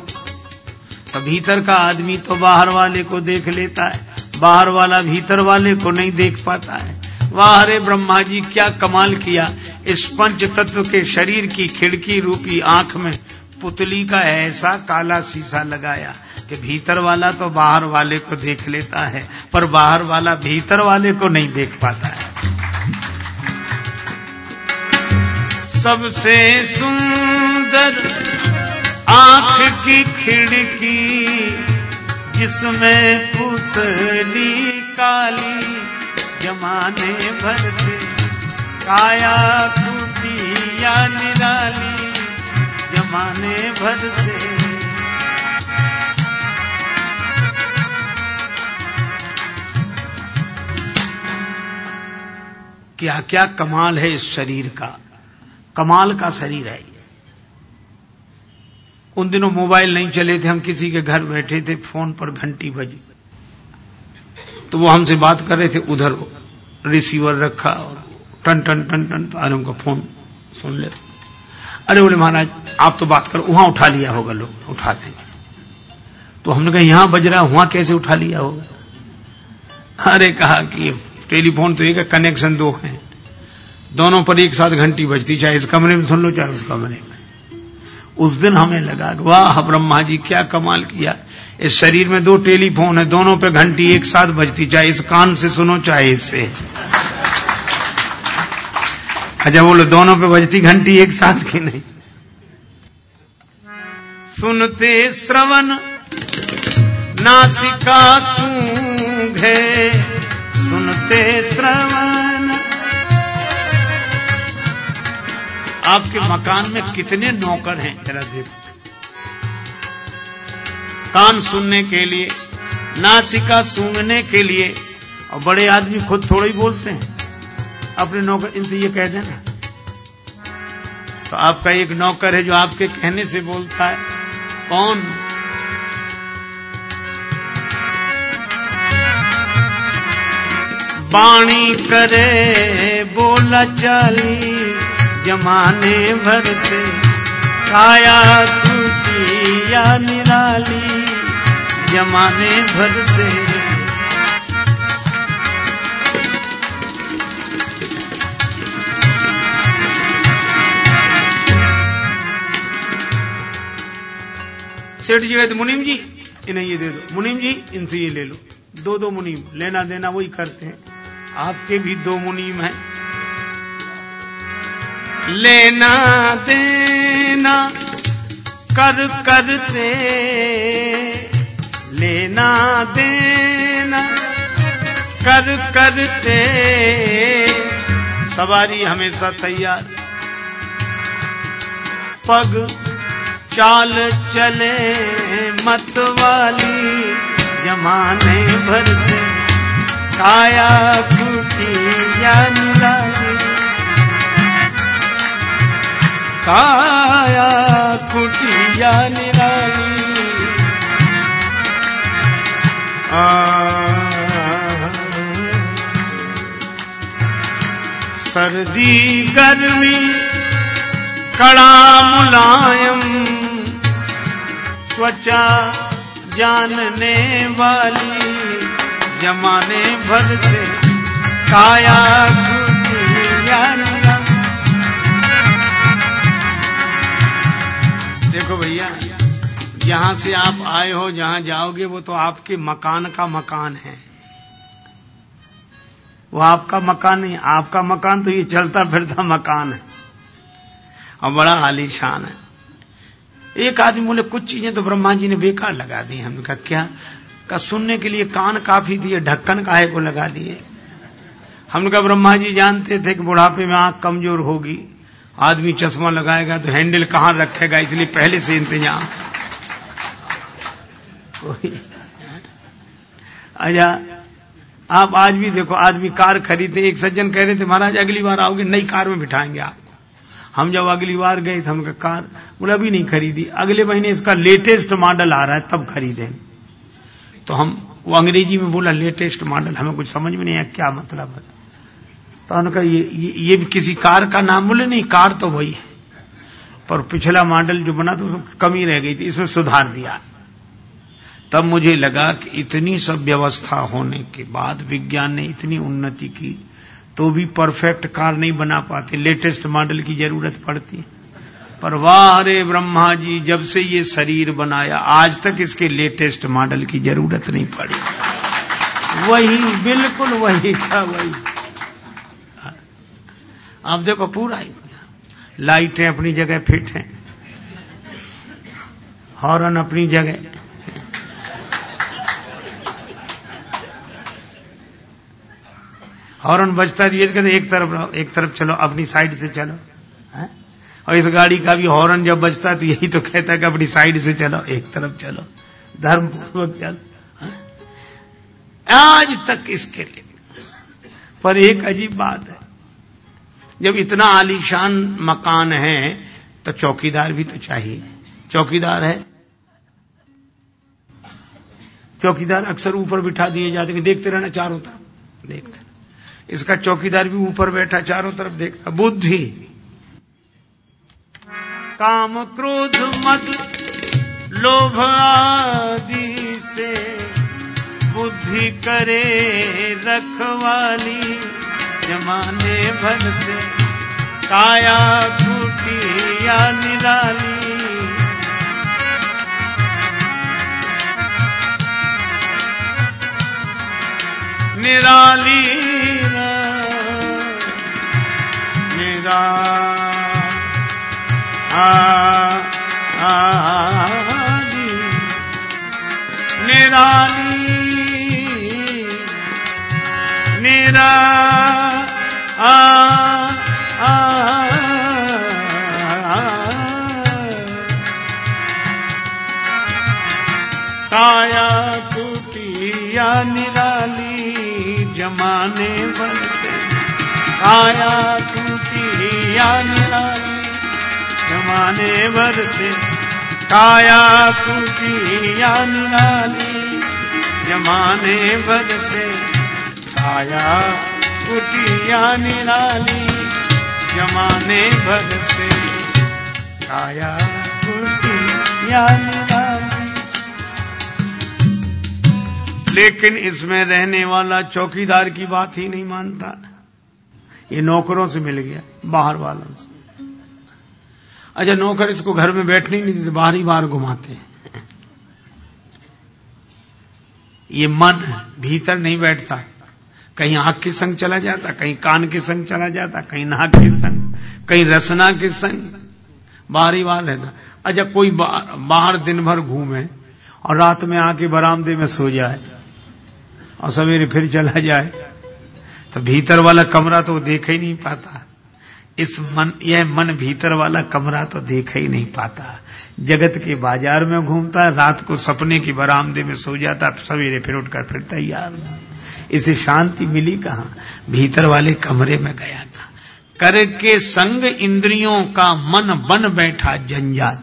तो भीतर का आदमी तो बाहर वाले को देख लेता है, बाहर वाला भीतर वाले को नहीं देख पाता है। वाह रे ब्रह्मा जी, क्या कमाल किया। इस पंच तत्व के शरीर की खिड़की रूपी आँख में पुतली का ऐसा काला शीशा लगाया कि भीतर वाला तो बाहर वाले को देख लेता है, पर बाहर वाला भीतर वाले को नहीं देख पाता है। सबसे सुंदर आँख की खिड़की, जिसमें पुतली काली जमाने भर से काया कुटिया निराली, जमाने भर से। क्या क्या कमाल है इस शरीर का? कमाल का शरीर है उन दिनों मोबाइल नहीं चले थे, हम किसी के घर बैठे थे, फ़ोन पर घंटी बजी। तो वो हमसे बात कर रहे थे, उधर रिसीवर रखा और टन टन टन टन तो अरे उनका फ़ोन सुन ले। अरे बोले महाराज, आप तो बात करो, वहाँ उठा लिया होगा लोग उठा देंगे तो हमने कहा, यहाँ बज रहा है, वहाँ कैसे उठा लिया होगा? अरे कहा कि टेलीफोन तो एक है कनेक्शन दो हैं। दोनों पर एक साथ घंटी बजती, चाहे इस कमरे में सुन लो, चाहे उस कमरे में। उस दिन हमें लगा वाह, ब्रह्मा जी, क्या कमाल किया। इस शरीर में दो टेलीफोन है, दोनों पे घंटी एक साथ बजती, चाहे इस कान से सुनो, चाहे इससे। अच्छा बोलो दोनों पे बजती घंटी एक साथ की नहीं। सुनते श्रवण, नासिका सूंघे। सुनते श्रवण। आपके मकान में कितने नौकर हैं? जरा देखो। कान सुनने के लिए, नासिका सूंघने के लिए, और बड़े आदमी खुद थोड़ा ही बोलते हैं। अपने नौकर, इनसे ये कह देना। तो आपका एक नौकर है जो आपके कहने से बोलता है। कौन? बाणी करे, बोला चाली, जमाने भर से काया टूटी। या निराली जमाने भर से। सेठ जी कहते मुनीम जी, इन्हें ये दे दो। मुनीम जी, इनसे ये ले लो। दो दो मुनीम, लेना देना वही करते हैं। आपके भी दो मुनीम हैं। लेना देना कर करते लेना देना। कर करते सवारी हमेशा तैयार। पग चाल चले मत वाली जमाने भर से। काया या काया कुटिया निराली। सर्दी गर्मी कड़ा मुलायम त्वचा जानने वाली जमाने भर से काया कुटिया देखो भैया, जहाँ से आप आए हो, जहाँ जाओगे, वो तो आपके मकान का मकान है। वो आपका मकान नहीं, आपका मकान तो ये चलता फिरता मकान है। और बड़ा आलीशान है। एक आदमी बोले, कुछ चीज़ें तो ब्रह्मा जी ने बेकार लगा दी हमने कहा, क्या? का सुनने के लिए कान काफ़ी दिए, ढक्कन काहे को लगा दिए? हमने कहा, ब्रह्मा जी जानते थे कि बुढ़ापे में आँख कमज़ोर होगी। आदमी चश्मा लगाएगा तो हैंडल कहाँ रखेगा? इसलिए पहले से इंतज़ाम। अच्छा आप आज भी देखो, आदमी कार खरीदे एक सज्जन कह रहे थे, महाराज, अगली बार आओगे, नई कार में बिठाएँगे आपको। हम जब अगली बार गए थे हमका कार? बोले, अभी नहीं खरीदी, अगले महीने इसका लेटेस्ट मॉडल आ रहा है, तब खरीदेंगे तो हम, वो अंग्रेज़ी में बोला, लेटेस्ट मॉडल, हमें कुछ समझ में नहीं आया, क्या मतलब है? तो उन्होंने ये, ये ये भी किसी कार का नाम बोले नहीं कार तो वही है। पर पिछला मॉडल जो बना था उसमें कमी रह गई थी इसमें सुधार दिया। तब मुझे लगा कि इतनी सब व्यवस्था होने के बाद विज्ञान ने इतनी उन्नति की तो भी परफेक्ट कार नहीं बना पाते। लेटेस्ट मॉडल की ज़रूरत पड़ती। पर वाह रे ब्रह्मा जी जब से ये शरीर बनाया आज तक इसके लेटेस्ट मॉडल की ज़रूरत नहीं पड़ी। वही बिल्कुल वही का वही। आप देखो पूरा लाइटें अपनी जगह फिट हैं। हॉर्न अपनी जगह। हॉर्न बजता है ये तो कहते एक तरफ़ रहो, एक तरफ़ चलो, अपनी साइड से चलो, है? और इस गाड़ी का भी हॉर्न जब बजता है तो यही तो कहता है कि अपनी साइड से चलो, एक तरफ़ चलो धर्म पूर्वक चलो आज तक इसके लिए। पर एक अजीब बात है जब इतना आलीशान मकान है तो चौकीदार भी तो चाहिए। चौकीदार है। चौकीदार अक्सर ऊपर बिठा दिए जाते कि देखते रहना चारों तरफ़। देखते इसका चौकीदार भी ऊपर बैठा चारों तरफ़ देखता। बुद्धि। काम क्रोध, मद, लोभ आदि से बुद्धि करे रखवाली। जमाने भर से काया टूटी या निराली। निराली निरा आली भर से काया टूटिया निराली जमाने भर से काया टूटिया निराली जमाने भर से काया टूटिया निराली लेकिन इसमें रहने वाला चौकीदार की बात ही नहीं मानता। ये नौकरों से मिल गया, बाहर वालों से। अच्छा नौकर इसको घर में बैठने नहीं देते, बाहर ही बाहर घुमाते ये मन भीतर नहीं बैठता। कहीं आँख के संग चला जाता, कहीं कान के संग चला जाता, कहीं नाक के संग, कहीं रसना के संग। बाहर ही बाहर रहता। अच्छा कोई बाहर दिन भर घूमे और रात में आके बरामदे में सो जाए और सवेरे फिर चला जाए तो भीतर वाला कमरा तो वो देख ही नहीं पाता। इस मन, यह मन भीतर वाला कमरा तो देख ही नहीं पाता। जगत के बाज़ार में घूमता है रात को सपने की बरामदे में सो जाता सवेरे फिर उठकर फिर तैयार इसे शांति मिली कहा? भीतर वाले कमरे में गया था। करके संग इंद्रियों का मन बन बैठा जंजाल।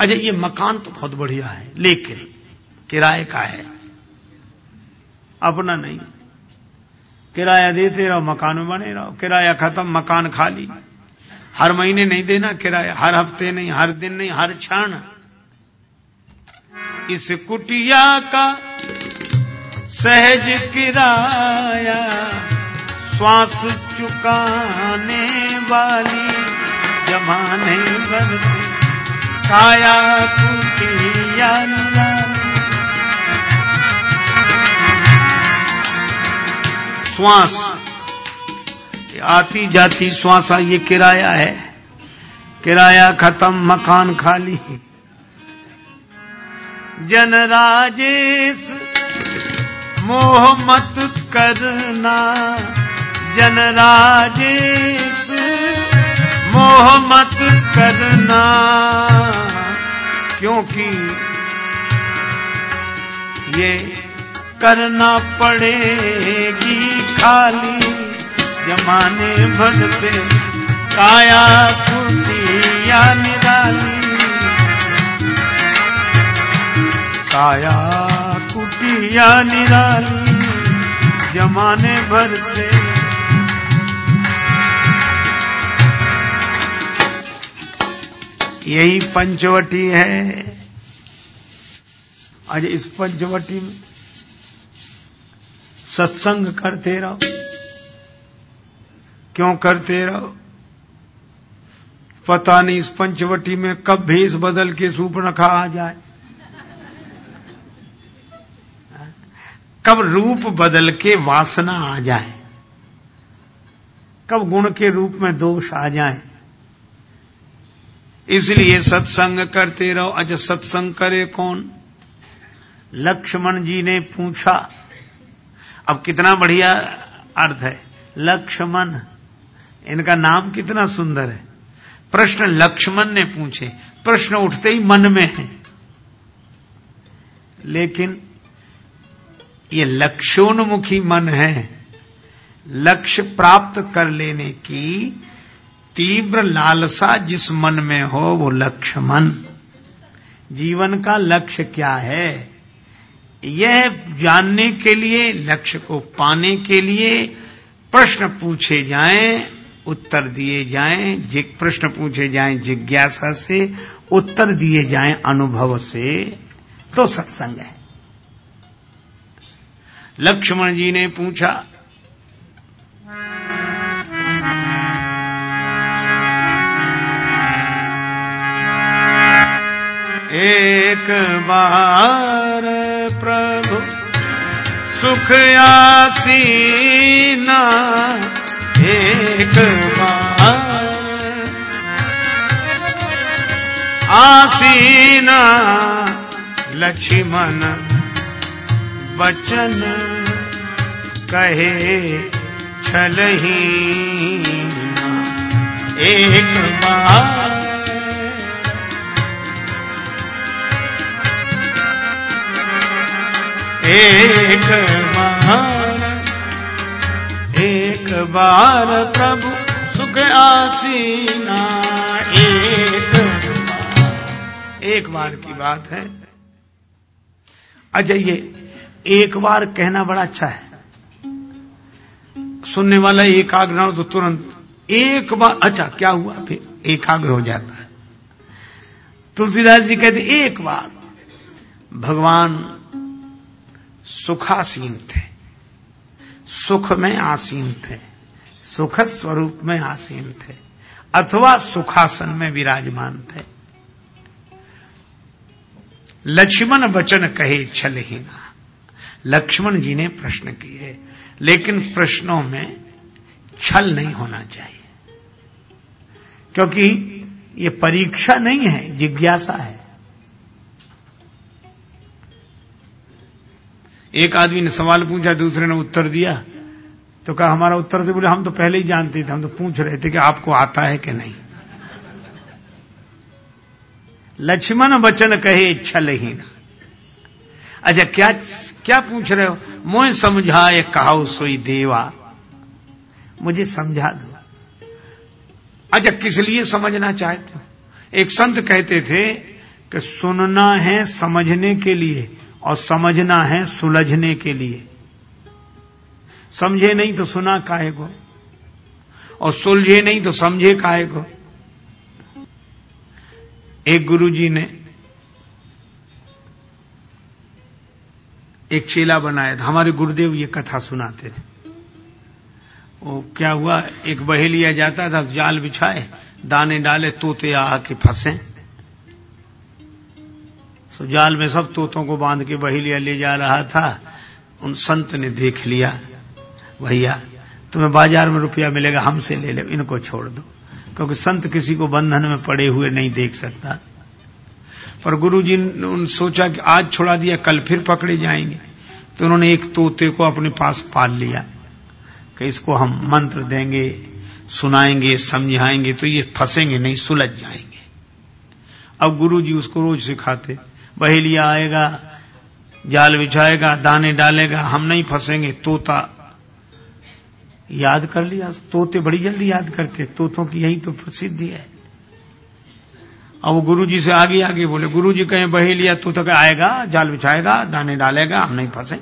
अच्छा ये मकान तो बहुत बढ़िया है, लेकिन किराए का है। अपना नहीं। किराया देते रहो, मकान में बने रहो। किराया खत्म, मकान खाली। हर महीने नहीं देना किराया, हर हफ़्ते नहीं, हर दिन नहीं, हर क्षण। इस कुटिया का सहज किराया, श्वास चुकाने वाली जमाने भर से काया कुटिया श्वास। आती जाती श्वासा ये किराया है। किराया खत्म, मकान खाली। जन राजेश मोह मत करना। जन राजेश मोह मत करना। क्योंकि ये करना पड़ेगी खाली। जमाने भर से काया कुटिया निराली। काया कुटिया निराली, जमाने भर से। यही पंचवटी है। आज इस पंचवटी में सत्संग करते रहो। क्यों करते रहो? पता नहीं इस पंचवटी में कब भेष बदल के सूप रखा आ जाए। कब रूप बदल के वासना आ जाए। कब गुण के रूप में दोष आ जाए। इसलिए सत्संग करते रहो। अच्छा सत्संग करे कौन? लक्ष्मण जी ने पूछा अब कितना बढ़िया अर्थ है। लक्ष्मण, इनका नाम कितना सुंदर है। प्रश्न लक्ष्मण ने पूछे, प्रश्न उठते ही मन में है। लेकिन ये लक्ष्योन्मुखी मन है, लक्ष्य प्राप्त कर लेने की तीव्र लालसा जिस मन में हो वो लक्ष्य मन जीवन का लक्ष्य क्या है? यह जानने के लिए, लक्ष्य को पाने के लिए प्रश्न पूछे जाएँ, उत्तर दिए जाएँ प्रश्न पूछे जाएँ जिज्ञासा से, उत्तर दिए जाएँ अनुभव से तो सत्संग है। लक्ष्मण जी ने पूछा एक बार प्रभु सुख आसीना एक बार आसीना लक्ष्मण बचन कहे छलही एक बार एक बार एक बार प्रभु सुख आसीना, एक एक बार की बात है। अच्छा ये एक बार कहना बड़ा अच्छा है। सुनने वाला एकाग्र हो तो तुरंत एक बार अच्छा क्या हुआ? फिर एकाग्र हो जाता है। तुलसीदास जी कहते, एक बार। भगवान सुखासीन थे। सुख में आसीन थे। सुख स्वरूप में आसीन थे। अथवा सुखासन में विराजमान थे। लक्ष्मण वचन कहे छलहीना लक्ष्मण जी ने प्रश्न किए, लेकिन प्रश्नों में छल नहीं होना चाहिए। क्योंकि ये परीक्षा नहीं है, जिज्ञासा है। एक आदमी ने सवाल पूछा, दूसरे ने उत्तर दिया। तो कहा, हमारा उत्तर से बोले, हम तो पहले ही जानते थे, हम तो पूछ रहे थे कि आपको आता है कि नहीं। लक्ष्मण वचन कहे छलहीना अच्छा क्या क्या पूछ रहे हो? मोह समझाए कहा सोई देवा। मुझे समझा दो। अच्छा किस लिए समझना चाहते हो? एक संत कहते थे कि सुनना है समझने के लिए। और समझना है सुलझने के लिए। समझे नहीं तो सुना काहे को? और सुलझे नहीं तो समझे काहे को? एक गुरुजी ने एक चेला बनाया था। हमारे गुरुदेव ये कथा सुनाते थे। वो क्या हुआ? एक बहेलिया जाता था, जाल बिछाए, दाने डाले, तोते आके फंसे। सो जाल में सब तोतों को बाँध के बहेलिया ले जा रहा था। उन संत ने देख लिया, भैया, तुम्हें बाज़ार में रुपया मिलेगा, हमसे ले लो इनको छोड़ दो। क्योंकि संत किसी को बंधन में पड़े हुए नहीं देख सकता। पर गुरु जी ने सोचा कि आज छोड़ा दिया, कल फिर पकड़े जाएँगे। तो उन्होंने एक तोते को अपने पास पाल लिया। कि इसको हम मंत्र देंगे, सुनाएँगे, समझाएँगे तो ये फंसेंगे नहीं, सुलझ जाएँगे। अब गुरु जी उसको रोज सिखाते बहेलिया आएगा, जाल बिछाएगा, दाने डालेगा, हम नहीं फंसेंगे। तोता याद कर लिया? तोते बड़ी जल्दी याद करते तोतों की यही तो प्रसिद्धि है। अब वो गुरु जी से आगे आगे बोले गुरु जी कहें बहे लिया तो आएगा, जाल बिछाएगा, दाने डालेगा, हम नहीं फंसे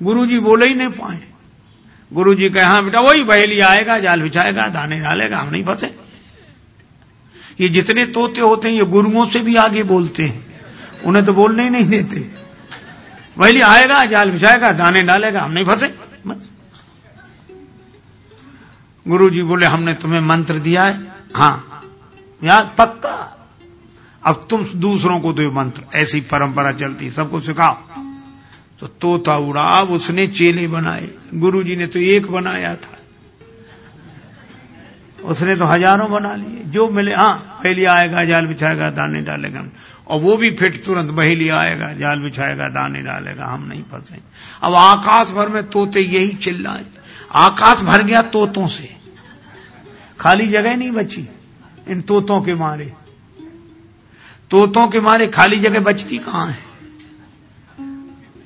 गुरु जी बोले ही नहीं पाए। गुरु जी कहे हाँ बेटा, वही बहेली आएगा, जाल बिछाएगा, दाने डालेगा, हम नहीं फंसे ये जितने तोते होते हैं, ये गुरुओं से भी आगे बोलते हैं। उन्हें तो बोलने ही नहीं देते। वही आएगा, जाल बिछाएगा, दाने डालेगा, हम नहीं फंसे गुरु जी बोले, हमने तुम्हें मंत्र दिया है। हाँ। याद पक्का। अब तुम दूसरों को दो मंत्र। ऐसी परंपरा चलती सबको सिखाओ। तो तोता उड़ा उसने चेले बनाए। गुरु जी ने तो एक बनाया था। उसने तो हज़ारों बना लिए। जो मिले हाँ पहली आएगा, जाल बिछाएगा, दाने डालेगा और वो भी फिट, तुरंत बहेली आएगा, जाल बिछाएगा, दाने डालेगा, हम नहीं फंसे अब आकाश भर में तोते यही चिल्लाए। आकाश भर गया तोतों से। खाली जगह नहीं बची इन तोतों के मारे। तोतों के मारे, खाली जगह बचती कहाँ है?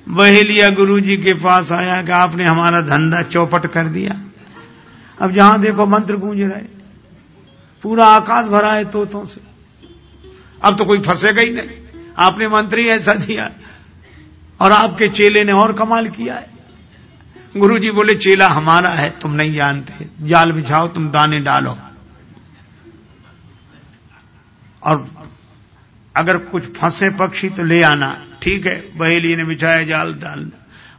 बहेलिया गुरु जी के पास आया कि आपने हमारा धंधा चौपट कर दिया। अब जहाँ देखो मंत्र गूंज रहे पूरा आकाश भरा है तोतों से। अब तो कोई फंसेगा ही नहीं। आपने मंत्र ही ऐसा दिया। और आपके चेले ने और कमाल किया है। गुरु जी बोले, चेला हमारा है, तुम नहीं जानते। जाल बिछाओ, तुम दाने डालो। और अगर कुछ फंसे पक्षी तो ले आना। ठीक है बहेली ने बिछाया जाल डाल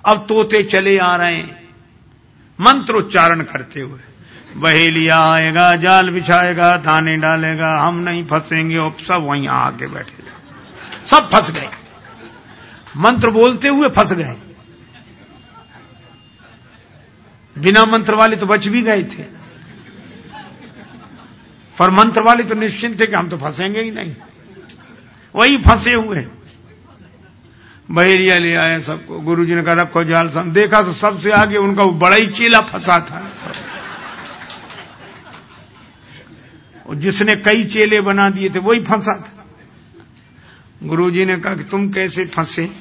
अब तोते चले आ रहे हैं। मंत्रोच्चारण करते हुए। बहेलिया आएगा, जाल बिछाएगा, दाने डालेगा, हम नहीं फंसेंगे, अब सब वहीं आके बैठे सब फंस गए। मंत्र बोलते हुए फंस गए। बिना मंत्र वाले तो बच भी गए थे। पर मंत्र वाले तो निश्चिंत थे कि हम तो फंसेंगे ही नहीं। वही फंसे हुए। बहेरिया ले आए सबको। गुरु जी ने कहा, रखो जाल सम देखा तो सबसे आगे उनका वो बड़ा ही चीला फंसा था। और जिसने कई चेले बना दिए थे, वही फंसा था। गुरु जी ने कहा कि तुम कैसे फंसे?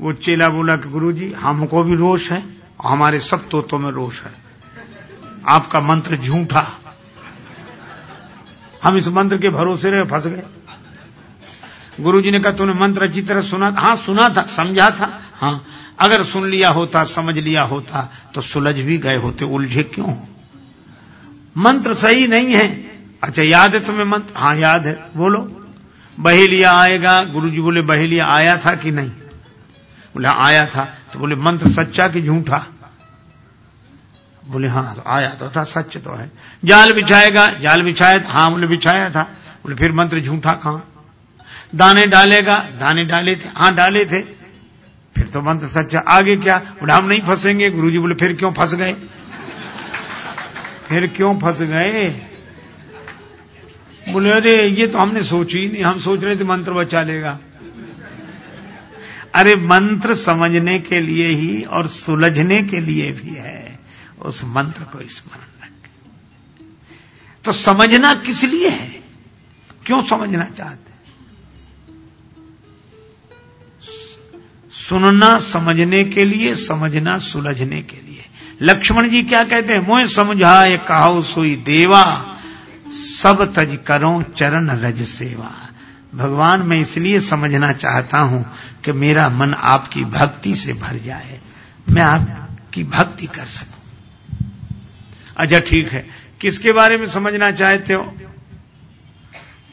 वो चेला बोला कि गुरु जी हमको भी रोष है और हमारे सब तोतों में रोष है। आपका मंत्र झूठा। हम इस मंत्र के भरोसे रहे फंस गए। गुरु जी ने कहा, तूने मंत्र अच्छी तरह सुना हाँ सुना था, समझा था हाँ। अगर सुन लिया होता, समझ लिया होता तो सुलझ भी गए होते, उलझे क्यों? मंत्र सही नहीं है। अच्छा याद है तुम्हें मंत्र? हाँ याद है। बोलो। बहेलिया आएगा गुरु जी बोले, बहेलिया आया था कि नहीं? बोले, आया था। तो बोले, मंत्र सच्चा कि झूठा? बोले हाँ तो आया तो था, सच तो है। जाल बिछाएगा। जाल बिछाया था। हाँ बोले, बिछाया था। बोले, फिर मंत्र झूठा कहाँ? दाने डालेगा, दाने डाले थे हाँ डाले थे। फिर तो मंत्र सच्चा, आगे क्या? बोले, हम नहीं फंसेंगे। गुरु जी बोले, फिर क्यों फंस गए? फिर क्यों फंस गए? बोले, अरे, ये तो हमने सोची ही नहीं। हम सोच रहे थे मंत्र बचा लेगा। अरे, मंत्र समझने के लिए ही और सुलझने के लिए भी है। उस मंत्र को स्मरण रखें। तो समझना किस लिए है? क्यों समझना चाहते सुनना, समझने के लिए, समझना, सुलझने के लिए। लक्ष्मण जी क्या कहते हैं? मोह समझाए कहो सोई देवा, सब तज करो चरण रज सेवा। भगवान, मैं इसलिए समझना चाहता हूँ कि मेरा मन आपकी भक्ति से भर जाए। मैं आपकी भक्ति कर सकूँ। अच्छा ठीक है। किसके बारे में समझना चाहते हो?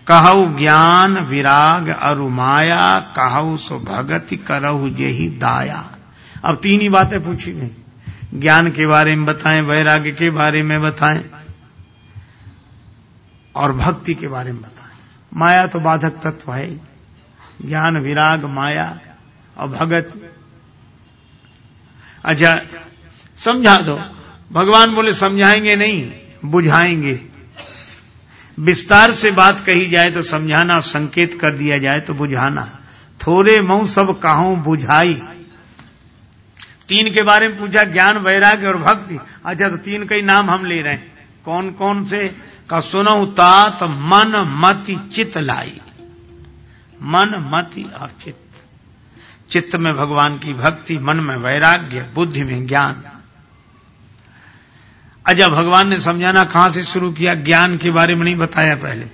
कहु ज्ञान विराग अरु माया, कहु सो भगति करहु यही दाया। अब तीन ही बातें पूछी गई। ज्ञान के बारे में बताएँ, वैराग्य के बारे में बताएँ, और भक्ति के बारे में बताएँ। माया तो बाधक तत्व है। ज्ञान विराग, माया और भगत। अच्छा समझा दो। भगवान बोले, समझाएँगे नहीं, बुझाएँगे। विस्तार से बात कही जाए तो समझाना संकेत कर दिया जाए तो बुझाना। थोड़े मऊ सब कहा बुझाई। तीन के बारे में पूछा, ज्ञान, वैराग्य और भक्ति। अच्छा तो तीन का ही नाम हम ले रहे हैं। कौन कौन से? का सुनो, तात, मन, मति चित लाई। मन, मति और चित्त। चित्त में भगवान की भक्ति, मन में वैराग्य, बुद्धि में ज्ञान। अजब भगवान ने समझाना कहाँ से शुरू किया? ज्ञान के बारे में नहीं बताया पहले।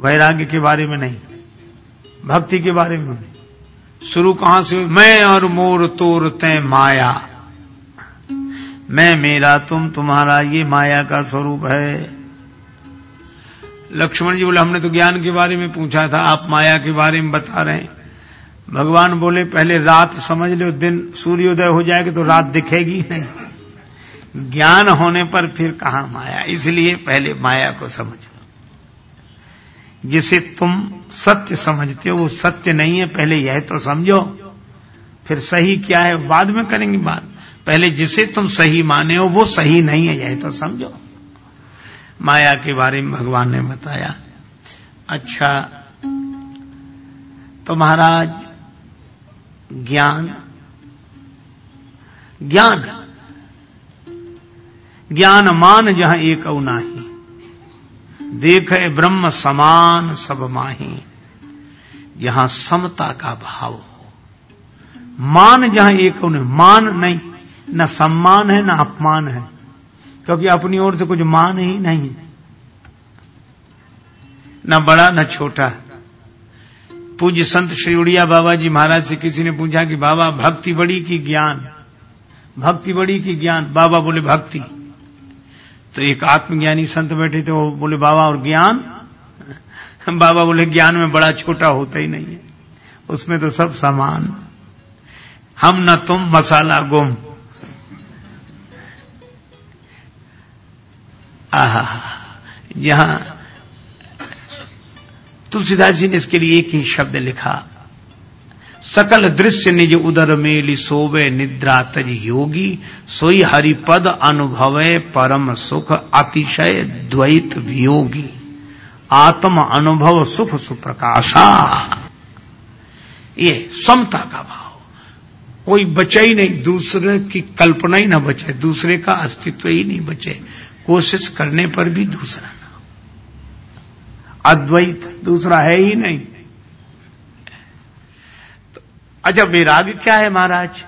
वैराग्य के बारे में नहीं। भक्ति के बारे में नहीं। शुरू कहाँ से? मैं और मोर तोर माया। मैं, मेरा, तुम, तुम्हारा, ये माया का स्वरूप है। लक्ष्मण जी बोले, हमने तो ज्ञान के बारे में पूछा था, आप माया के बारे में बता रहे हैं। भगवान बोले, पहले रात समझ लो, दिन सूर्योदय हो जाएगा तो रात दिखेगी नहीं। ज्ञान होने पर फिर कहा माया? इसलिए पहले माया को समझ जिसे तुम सत्य समझते हो, वो सत्य नहीं है। पहले यह तो समझो। फिर सही क्या है? बाद में करेंगे बात। पहले जिसे तुम सही माने हो, वो सही नहीं है। यह तो समझो। माया के बारे में भगवान ने बताया। अच्छा तो महाराज, ज्ञान। ज्ञान। ज्ञान मान जहाँ एक नाही। देख ब्रह्म समान सब माही। यहाँ समता का भाव हो। मान जहाँ एक मान नहीं। न सम्मान है, न अपमान है। क्योंकि अपनी ओर से कुछ मान ही नहीं। न बड़ा, न छोटा। पूज्य संत श्री उड़िया बाबा जी महाराज से किसी ने पूछा कि बाबा, भक्ति बड़ी की ज्ञान? भक्ति बड़ी की ज्ञान? बाबा बोले, भक्ति। तो एक आत्मज्ञानी संत बैठे थे, वो बोले, बाबा, और ज्ञान? बाबा बोले, ज्ञान में बड़ा छोटा होता ही नहीं है। उसमें तो सब समान। हम न तुम, मसाला गुम। आहा, यहाँ तुलसीदास जी ने इसके लिए एक ही शब्द लिखा। सकल दृश्य निज उदर मेली सोवे निद्रा तज योगी, सोई हरिपद अनुभवे परम सुख अतिशय द्वैत वियोगी। आत्म अनुभव सुख सुप्रकाशा। ये समता का भाव। कोई बचे ही नहीं, दूसरे की कल्पना ही ना बचे, दूसरे का अस्तित्व ही नहीं बचे। कोशिश करने पर भी दूसरा ना अद्वैत दूसरा है ही नहीं। अच्छा विराग क्या है महाराज?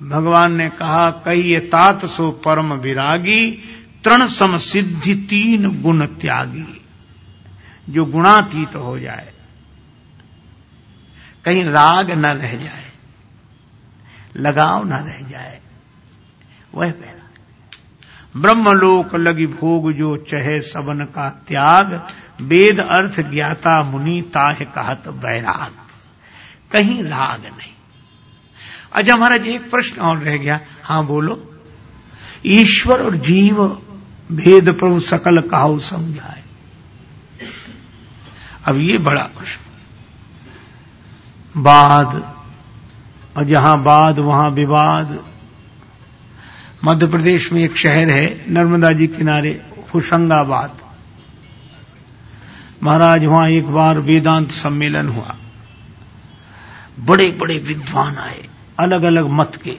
भगवान ने कहा कही तात सो परम विरागी, तृण सम सिद्धि तीन गुण त्यागी। जो गुणातीत तो हो जाए, कहीं राग न रह जाए, लगाव न रह जाए, वह पहला ब्रह्मलोक लगी भोग जो चहे सबन का त्याग, वेद अर्थ ज्ञाता मुनि ताह कहत बैराग। कहीं राग नहीं। अच्छा महाराज, एक प्रश्न और रह गया। हाँ, बोलो। ईश्वर और जीव भेद प्रभु सकल कहा समझाए। अब ये बड़ा प्रश्न बाद और जहाँ बाद, वहाँ विवाद। मध्य प्रदेश में एक शहर है, नर्मदा जी किनारे, होशंगाबाद। महाराज, वहाँ एक बार वेदांत सम्मेलन हुआ। बड़े बड़े विद्वान आए अलग अलग मत के,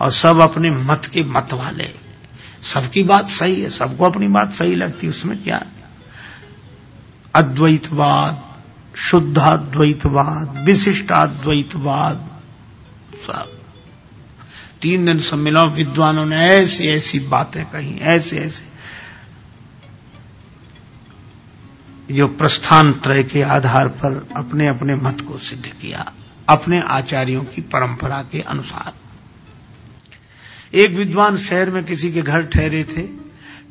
और सब अपने मत के मत वाले। सबकी बात सही है, सबको अपनी बात सही लगती उसमें क्या? अद्वैतवाद, शुद्धाद्वैतवाद, विशिष्टाद्वैतवाद, सब। तीन दिन सम्मेलन, विद्वानों ने ऐसी ऐसी बातें कही ऐसे ऐसे जो प्रस्थान त्रय के आधार पर अपने अपने मत को सिद्ध किया, अपने आचार्यों की परंपरा के अनुसार। एक विद्वान शहर में किसी के घर ठहरे थे,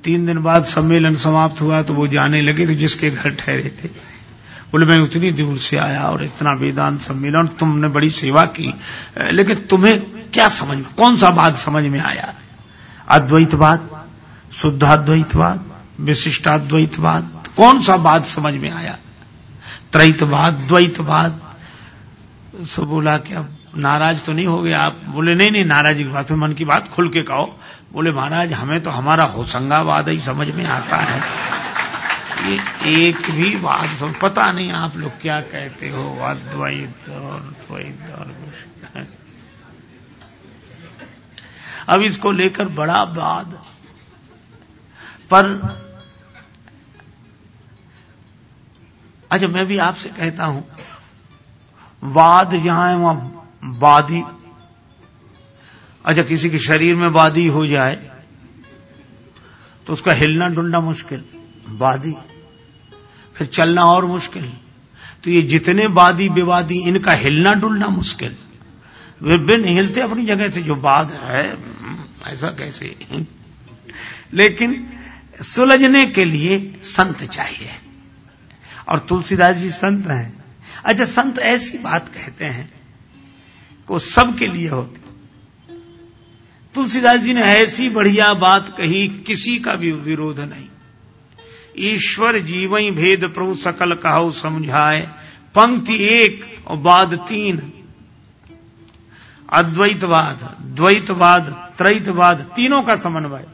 तीन दिन बाद सम्मेलन समाप्त हुआ तो वो जाने लगे तो जिसके घर ठहरे थे। बोले, मैं उतनी दूर से आया और इतना वेदांत सम्मेलन, तुमने बड़ी सेवा की, लेकिन तुम्हें क्या समझ कौन सा बात समझ में आया? अद्वैतवाद, शुद्धाद्वैतवाद, विशिष्टाद्वैतवाद कौन सा बात समझ में आया? त्रैतवाद, द्वैतवाद। सो बोला कि अब नाराज़ तो नहीं हो गया। आप बोले, नहीं नहीं, नाराज़ की बात मन की बात खुल के कहो। बोले, महाराज, हमें तो हमारा होशंगाबाद ही समझ में आता है। ये एक भी बात पता नहीं आप लोग क्या कहते हो। अद्वैत और द्वैत और कुछ। अब इसको लेकर बड़ा वाद। पर अच्छा मैं भी आपसे कहता हूँ, वाद जहाँ है, वहाँ वादी। अच्छा किसी के शरीर में वादी हो जाए तो उसका हिलना डुलना मुश्किल, वादी। फिर चलना और मुश्किल तो ये जितने वादी विवादी, इनका हिलना डुलना मुश्किल। वे बिन हिलते अपनी जगह से, जो बाद है, ऐसा कैसे? लेकिन सुलझने के लिए संत चाहिए। और तुलसीदास जी संत हैं। अच्छा संत ऐसी बात कहते हैं वो सबके लिए होती। तुलसीदास जी ने ऐसी बढ़िया बात कही, किसी का भी विरोध नहीं। ईश्वर जीवई भेद प्रभु सकल कहो समझाए, पंक्ति एक और बाद तीन। अद्वैतवाद, द्वैतवाद, त्रैतवाद, तीनों का समन्वय।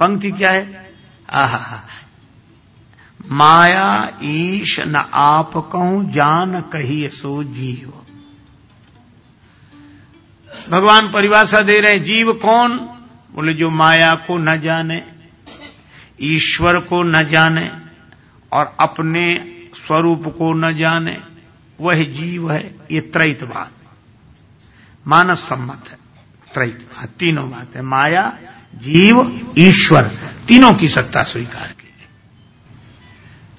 पंक्ति क्या है? आहा माया ईश न आप कहूँ, जान कही सो जीव। भगवान परिभाषा दे रहे हैं, जीव कौन? बोले, जो माया को न जाने, ईश्वर को न जाने, और अपने स्वरूप को न जाने, वह जीव है, ये त्रैतवाद। मानव सम्मत है, त्रैतवाद, तीनों बात है। माया, जीव, ईश्वर, तीनों की सत्ता स्वीकार की।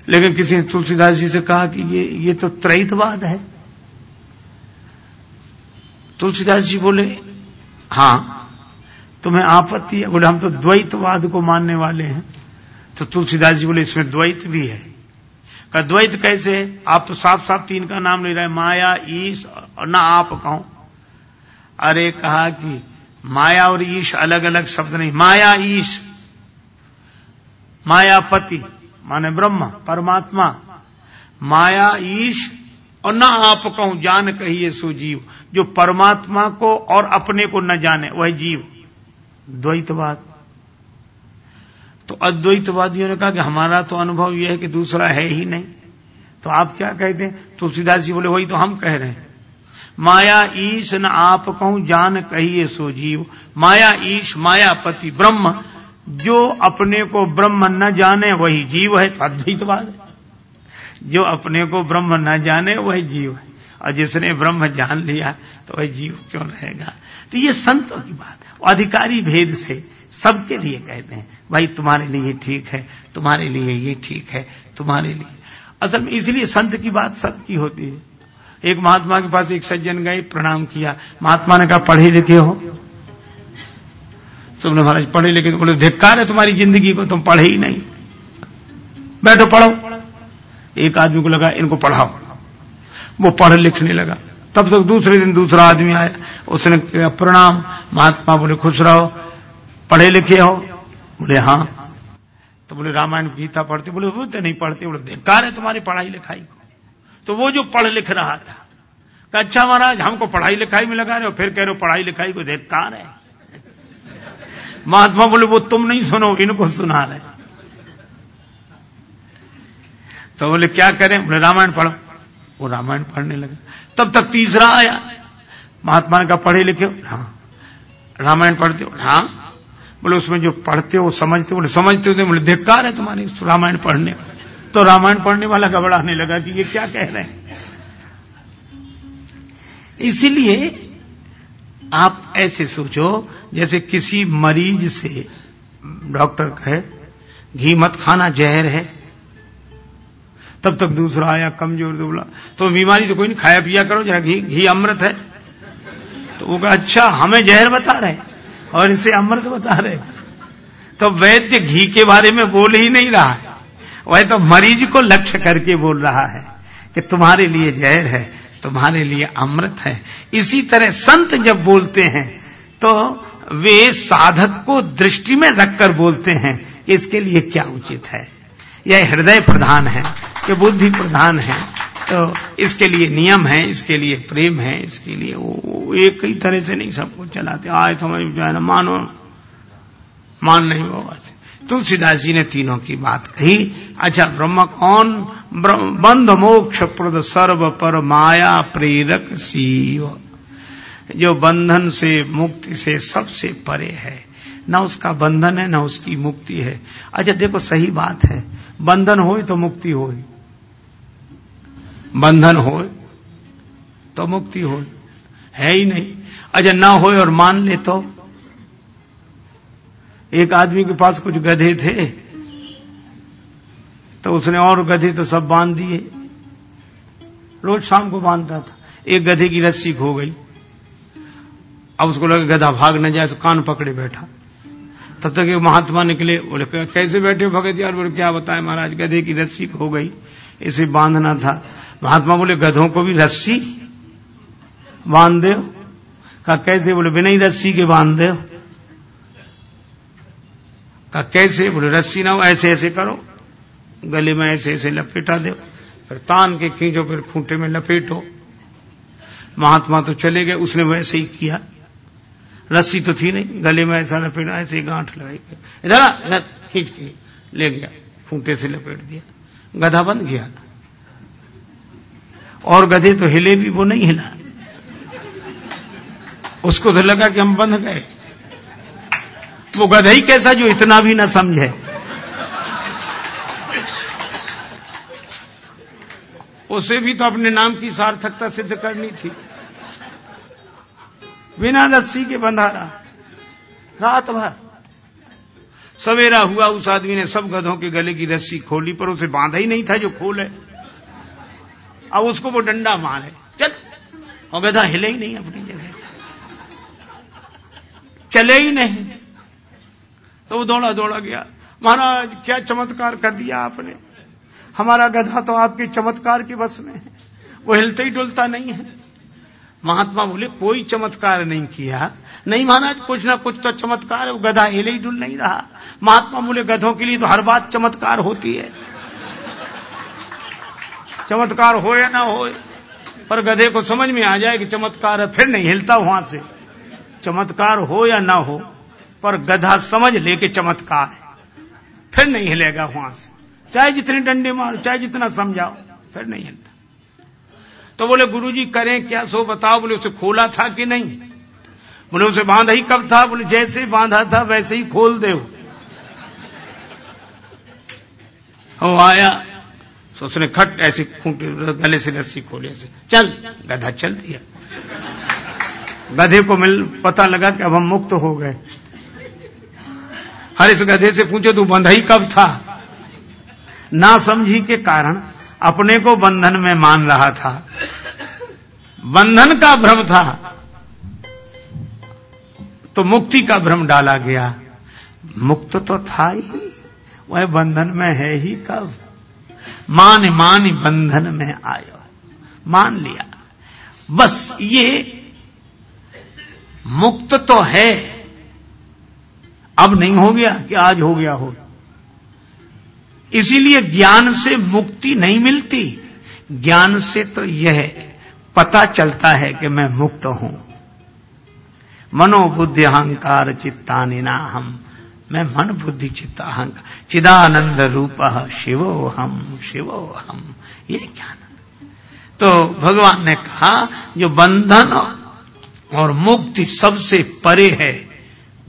लेकिन किसी ने तुलसीदास जी से कहा कि ये ये तो त्रैतवाद है। तुलसीदास जी बोले, हाँ, तुम्हें आपत्ति है। बोले, हम तो द्वैतवाद को मानने वाले हैं। तो तुलसीदास जी बोले, इसमें द्वैत भी है। का द्वैत कैसे? आप तो साफ़ साफ़ तीन का नाम ले रहे माया, ईश और ना आप कहो। अरे कहा कि माया और ईश अलग अलग शब्द नहीं। माया, ईश। मायापति। माने ब्रह्म, परमात्मा। माया, ईश, और न आप कहूँ, जान कहिए सो जीव जो परमात्मा को और अपने को न जाने, वह जीव। द्वैतवाद। तो अद्वैतवादियों ने कहा कि हमारा तो अनुभव यह है कि दूसरा है ही नहीं। तो आप क्या कहते हैं? तुलसीदास जी बोले, वही तो हम कह रहे हैं। माया, ईश, न आप कहूँ, जान कहिए सो जीव माया, ईश, मायापति, ब्रह्म जो अपने को ब्रह्म न जाने, वही जीव है तो अद्वैतवाद है। जो अपने को ब्रह्म न जाने, वही जीव है। और जिसने ब्रह्म जान लिया तो वह जीव क्यों रहेगा? तो ये संतों की बात अधिकारी भेद से सबके लिए कहते हैं, भाई, तुम्हारे लिए ठीक है, तुम्हारे लिए ये ठीक है, तुम्हारे लिए। असल में इसलिए संत की बात सबकी होती है। एक महात्मा के पास एक सज्जन गए, प्रणाम किया। महात्मा ने कहा, पढ़े लिखे हो? तुमने महाराज पढ़े लिखे तो बोले, धिक्कार है तुम्हारी ज़िंदगी को, तुम पढ़े ही नहीं। बैठो, पढ़ो। एक आदमी को लगा, इनको पढ़ाओ। वो पढ़ लिखने लगा। तब तक दूसरे दिन दूसरा आदमी आया। उसने प्रणाम। महात्मा बोले, खुश रहो। पढ़े लिखे हो। बोले हाँ। तो बोले, रामायण गीता पढ़ते। बोले वो तो नहीं पढ़ते। बोले, धिक्कार है तुम्हारी पढ़ाई लिखाई को। तो वो जो पढ़ लिख रहा था अच्छा महाराज, हमको पढ़ाई लिखाई में लगा रहे हो, फिर कह रहे हो, पढ़ाई लिखाई को धिक्कार है। महात्मा बोले, वो तुम नहीं सुनो, इनको सुना रहे तो बोले, क्या करें? बोले, रामायण पढ़ो. वो रामायण पढ़ने लगे। तब तक तीसरा आया। महात्मा कहा, पढ़े लिखे हो? हाँ। रामायण पढ़ते हो? हाँ। बोले, उसमें जो पढ़ते हो समझते हो? बोले, समझते हो बोले, धिक्कार है तुम्हारे रामायण पढ़ने तो रामायण पढ़ने वाला घबराने लगा कि ये क्या कह रहे हैं। इसीलिए आप ऐसे सोचो जैसे किसी मरीज़ से, डॉक्टर कहे, घी मत खाना, जहर है। तब तक दूसरा आया, कमज़ोर दुबला तो बीमारी तो कोई नहीं, खाया पिया करो, जरा घी घी अमृत है। तो वो कहा अच्छा हमें जहर बता रहे और इसे अमृत बता रहे तो वैद्य घी के बारे में बोल ही नहीं रहा है। वह तो मरीज़ को लक्ष्य करके बोल रहा है कि तुम्हारे लिए जहर है, तुम्हारे लिए अमृत है। इसी तरह संत जब बोलते हैं तो वे साधक को दृष्टि में रखकर बोलते हैं कि इसके लिए क्या उचित है? यह हृदय प्रधान है कि बुद्धि प्रधान है तो इसके लिए नियम है, इसके लिए प्रेम है, इसके लिए वो एक ही तरह से नहीं सबको चलाते। आए समझ ना, मानो, मान नहीं होगा तुलसीदास जी ने तीनों की बात कही। अच्छा ब्रह्म कौन? बंध मोक्ष प्रद सर्व पर माया प्रेरक सीव। जो बंधन से, मुक्ति से सबसे परे है। न उसका बंधन है, न उसकी मुक्ति है। अच्छा देखो, सही बात है। बंधन हो तो मुक्ति हो बंधन हो तो मुक्ति हो है ही नहीं। अच्छा ना हो और मान ले तो। एक आदमी के पास कुछ गधे थे तो उसने और गधे तो सब बाँध दिए। रोज शाम को बांधता था। एक गधे की रस्सी खो गई। अब उसको लगा गधा भाग न जाए तो कान पकड़े बैठा। तब तक एक महात्मा निकले, बोले कैसे बैठे भगत यार बोले, क्या बताए महाराज, गधे की रस्सी खो गई, इसे बांधना था। महात्मा बोले, गधों को भी रस्सी बाँध दे का कैसे? बोले, बिना ही रस्सी के बाँध दे का कैसे? बोले, रस्सी ना हो, ऐसे ऐसे करो। गले में ऐसे ऐसे लपेटा दो। फिर तान के खींचो, फिर खूंटे में लपेटो। महात्मा तो चले गए, उसने वैसे ही किया। रस्सी तो थी नहीं, गले में ऐसा लपेटा, ऐसे गांठ लगाई। इधर इधर, खींच के ले गया, खूंटे से लपेट दिया, गधा बंद गया और गधे तो हिले भी, वो नहीं हिला। उसको तो लगा कि हम बंध गए। वो गधा ही कैसा जो इतना भी ना समझे। उसे भी तो अपने नाम की सार्थकता सिद्ध करनी थी। बिना रस्सी के बंधा रहा रात भर। सवेरा हुआ, उस आदमी ने सब गधों के गले की रस्सी खोली, पर उसे बांधा ही नहीं था जो खोले अब उसको वो डंडा मारे। चल। और गधा हिले ही नहीं अपनी जगह से। चले ही नहीं। तो वो दौड़ा दौड़ा गया। महाराज, क्या चमत्कार कर दिया आपने? हमारा गधा तो आपके चमत्कार के बस में है। वो हिलते ही डुलता नहीं है। महात्मा बोले, कोई चमत्कार नहीं किया। नहीं महाराज, कुछ ना कुछ तो चमत्कार गधा हिले ही डुल नहीं रहा। महात्मा बोले, गधों के लिए तो हर बात चमत्कार होती है। चमत्कार हो या ना हो पर गधे को समझ में आ जाए कि चमत्कार है, फिर नहीं हिलता वहाँ से। चमत्कार हो या ना हो, पर गधा समझ ले चमत्कार है। फिर नहीं हिलेगा वहाँ से। चाहे जितने डंडे मारो, चाहे जितना समझाओ, फिर नहीं हिलता। तो बोले, गुरुजी, करें क्या? सो बताओ। बोले, उसे खोला था कि नहीं? बोले, उसे बांधा ही कब था? बोले, जैसे बांधा था, वैसे ही खोल दे वो आया तो उसने खट ऐसे खूंटे, गले से रस्सी खोली, ऐसे, चल, गधा चल दिया। गधे को मिल, पता लगा कि अब हम मुक्त हो गए। हर इस गधे से पूछो, तू बंधा ही कब था? ना समझी के कारण, अपने को बंधन में मान रहा था। बंधन का भ्रम था। तो मुक्ति का भ्रम डाला गया। मुक्त तो था ही, वह बंधन में है ही कब? मान मान बंधन में आयो, मान लिया। बस ये मुक्त तो है। अब नहीं हो गया कि आज हो गया हो। इसीलिए ज्ञान से मुक्ति नहीं मिलती। ज्ञान से तो यह पता चलता है कि मैं मुक्त हूँ। मनोबुद्धि अहंकार चित्तानिना हम मैं मन बुद्धि चित्त अहंकार। चिदानंद रूप शिवो हम शिवो हम। ये ज्ञान तो भगवान ने कहा, जो बंधन और मुक्ति सबसे परे है,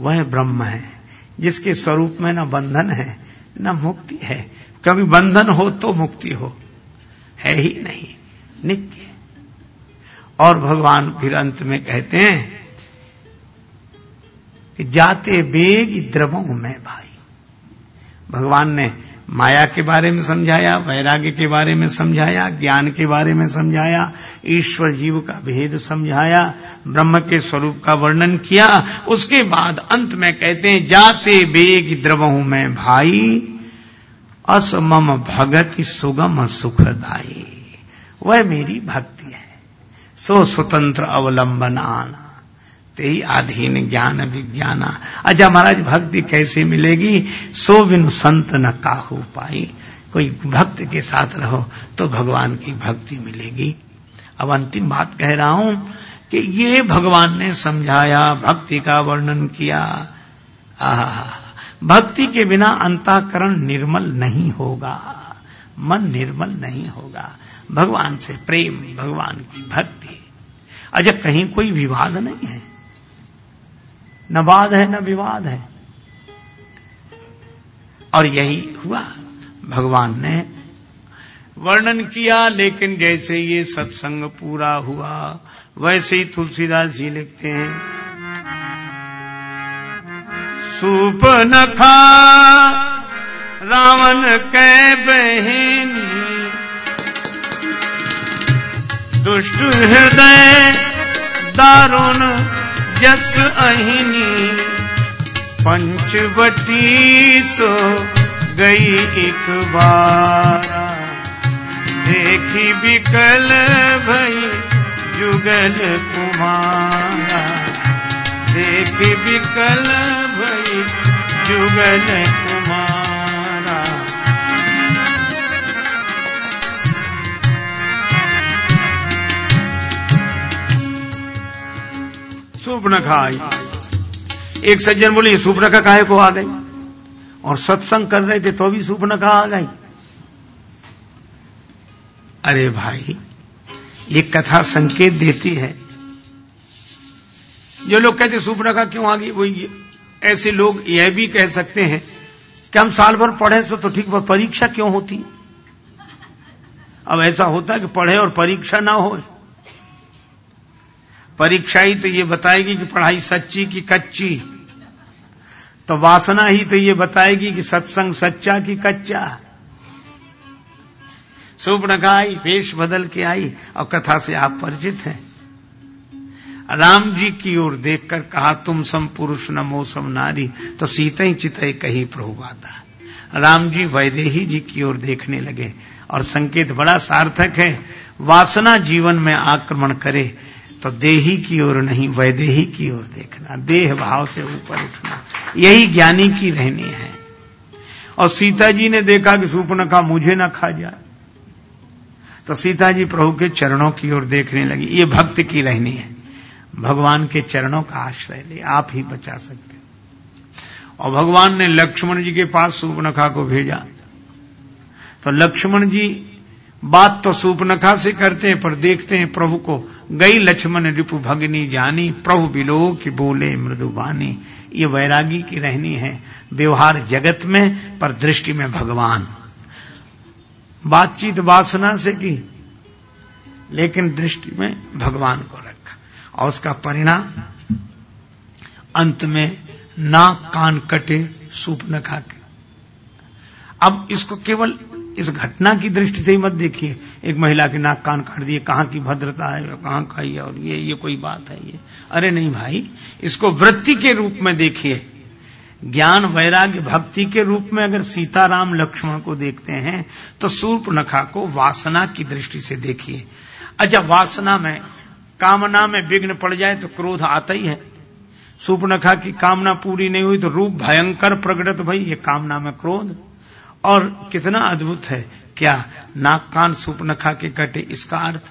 वह ब्रह्म है। जिसके स्वरूप में न बंधन है, न मुक्ति है। कभी बंधन हो तो मुक्ति हो। है ही नहीं। नित्य और भगवान फिर अंत में कहते हैं कि जाते बेग द्रवों में भाई। भगवान ने माया के बारे में समझाया, वैराग्य के बारे में समझाया, ज्ञान के बारे में समझाया, ईश्वर जीव का भेद समझाया, ब्रह्म के स्वरूप का वर्णन किया। उसके बाद अंत में कहते हैं, जाते बेग द्रवहू में भाई, असमम भगति सुगम सुखदाई वह मेरी भक्ति सो स्वतंत्र अवलंबन आना। ते ही आधीन ज्ञान विज्ञाना। अच्छा महाराज, भक्ति कैसे मिलेगी? सो बिन संत न काहू पाई। कोई भक्त के साथ रहो तो भगवान की भक्ति मिलेगी। अब अंतिम बात कह रहा हूँ कि ये भगवान ने समझाया, भक्ति का वर्णन किया। आह, भक्ति के बिना अंताकरण निर्मल नहीं होगा। मन निर्मल नहीं होगा। भगवान से प्रेम, भगवान की भक्ति। अच्छा कहीं कोई विवाद नहीं है, न वाद है, न विवाद है। और यही हुआ। भगवान ने वर्णन किया, लेकिन जैसे ये सत्संग पूरा हुआ, वैसे ही तुलसीदास जी लिखते हैं, सूप न खा, रावण कै बहनी दुष्ट हृदय दारुण जस अहिनी। पंचवटी सो गई एक बार। देखी विकल भई जुगल कुमारा। देखी विकल भई जुगल कुमारा। सुपनखा आई एक सज्जन बोले, ये सुपनखा काहे को आ गई? और सत्संग कर रहे थे तो भी सुपनखा आ गई। अरे भाई, ये कथा संकेत देती है। जो लोग कहते, सुपनखा क्यों आ गई? वो ऐसे लोग यह भी कह सकते हैं कि हम साल भर पढ़े सो तो ठीक परीक्षा क्यों होती? अब ऐसा होता है कि पढ़े और परीक्षा ना हो। परीक्षा ही तो ये बताएगी कि पढ़ाई सच्ची की कच्ची? तो वासना ही तो ये बताएगी कि सत्संग सच्चा की कच्चा? सुपनखा आई वेश बदल के आई और कथा से आप परिचित हैं। राम जी की ओर देखकर कहा, तुम सम पुरुष न मौसम नारी तो सीता ही चितई कही प्रभुवादा राम जी वैदेही जी की ओर देखने लगे और संकेत बड़ा सार्थक है। वासना जीवन में आक्रमण करे तो देही की ओर नहीं, वैदेही की ओर देखना देह भाव से ऊपर उठना, यही ज्ञानी की रहनी है। और सीता जी ने देखा कि सुपनखा मुझे न खा जाए तो सीता जी प्रभु के चरणों की ओर देखने लगी, ये भक्त की रहनी है। भगवान के चरणों का आश्रय ले, आप ही बचा सकते और भगवान ने लक्ष्मण जी के पास सुपनखा को भेजा। तो लक्ष्मण जी, बात तो सुपनखा से करते हैं, पर देखते हैं प्रभु को गई लक्ष्मण रिपु भगनी जानी, प्रभु बिलो की बोले मृदुबानी ये वैरागी की रहनी है। व्यवहार जगत में, पर दृष्टि में भगवान। बातचीत वासना से की, लेकिन दृष्टि में भगवान को रखा। और उसका परिणाम, अंत में नाक कान कटे, सूप न खा के अब इसको केवल इस घटना की दृष्टि से ही मत देखिए। एक महिला के नाक कान काट दिए, कहाँ की भद्रता है, कहाँ का ये और ये ये कोई बात है ये। अरे नहीं भाई, इसको वृत्ति के रूप में देखिए। ज्ञान वैराग्य भक्ति के रूप में अगर सीताराम लक्ष्मण को देखते हैं तो सूर्प नखा को वासना की दृष्टि से देखिए। अच्छा वासना में, कामना में विघ्न पड़ जाए तो क्रोध आता ही है। सूपनखा की कामना पूरी नहीं हुई तो रूप भयंकर प्रकट भाई, ये कामना में क्रोध। और कितना अद्भुत है। क्या नाक कान सूपनखा के कटे, इसका अर्थ,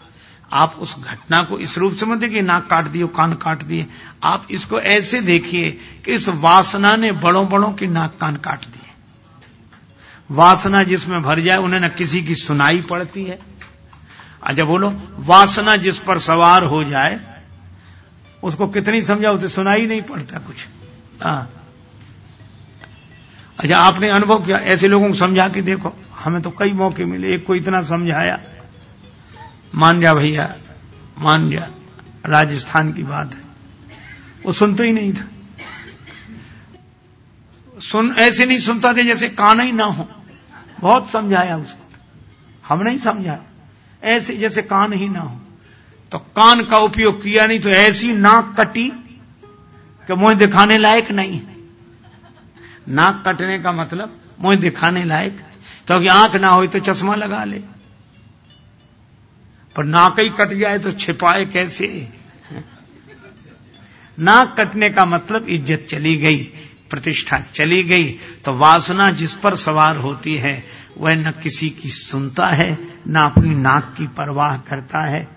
आप उस घटना को इस रूप से मत देखिए नाक काट दिए, कान काट दिए। आप इसको ऐसे देखिए कि इस वासना ने बड़ों बड़ों की नाक कान काट दिए। वासना जिसमें भर जाए, उन्हें न किसी की सुनाई पड़ती है। अच्छा बोलो, वासना जिस पर सवार हो जाए, उसको कितनी समझा उसे सुनाई नहीं पड़ता कुछ। हाँ अच्छा आपने अनुभव किया? ऐसे लोगों को समझा के देखो। हमें तो कई मौके मिले, एक को इतना समझाया। मान जा भैया, मान जा। राजस्थान की बात है। वो सुनते ही नहीं था। सुन, ऐसे नहीं सुनता थे जैसे कान ही ना हो। बहुत समझाया उसको। हम नहीं समझाया। ऐसे जैसे कान ही ना हो। तो कान का उपयोग किया नहीं तो ऐसी नाक कटी कि मुँह दिखाने लायक नहीं है। नाक कटने का मतलब मुँह दिखाने लायक क्योंकि आँख ना हो तो चश्मा लगा ले। पर नाक ही कट जाए तो छिपाए कैसे? नाक कटने का मतलब इज़्ज़त चली गई, प्रतिष्ठा चली गई तो वासना जिस पर सवार होती है, वह न किसी की सुनता है, न अपनी नाक की परवाह करता है।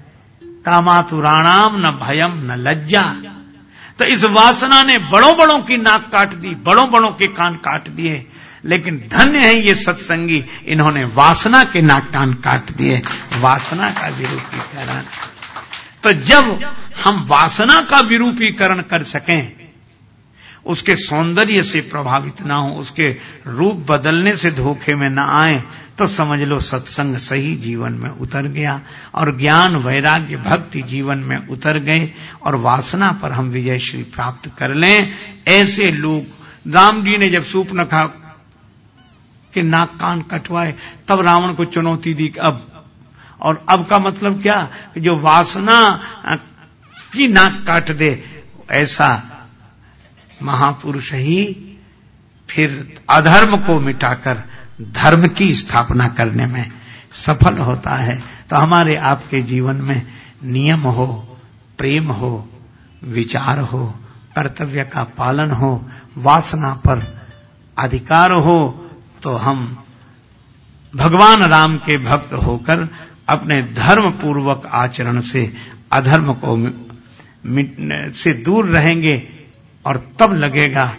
कामातुराणाम न भयम न लज्जा। तो इस वासना ने बड़ों बड़ों की नाक काट दी बड़ों बड़ों के कान काट दिए। लेकिन धन्य है ये सत्संगी, इन्होंने वासना के नाक कान काट दिए। वासना का विरूपीकरण। तो जब हम वासना का विरूपीकरण कर सकें उसके सौंदर्य से प्रभावित ना हो, उसके रूप बदलने से धोखे में न आए तो समझ लो सत्संग सही जीवन में उतर गया और ज्ञान, वैराग्य, भक्ति जीवन में उतर गए और वासना पर हम विजय श्री प्राप्त कर लें। ऐसे लोग, राम जी ने जब सूप न खा कि नाक कान कटवाए, तब रावण को चुनौती दी अब, और अब का मतलब क्या? जो वासना की नाक काट दे, ऐसा महापुरुष ही फिर अधर्म को मिटाकर धर्म की स्थापना करने में सफल होता है। तो हमारे आपके जीवन में नियम हो, प्रेम हो, विचार हो, कर्तव्य का पालन हो, वासना पर अधिकार हो तो हम भगवान राम के भक्त होकर अपने धर्म पूर्वक आचरण से अधर्म को से दूर रहेंगे। और तब लगेगा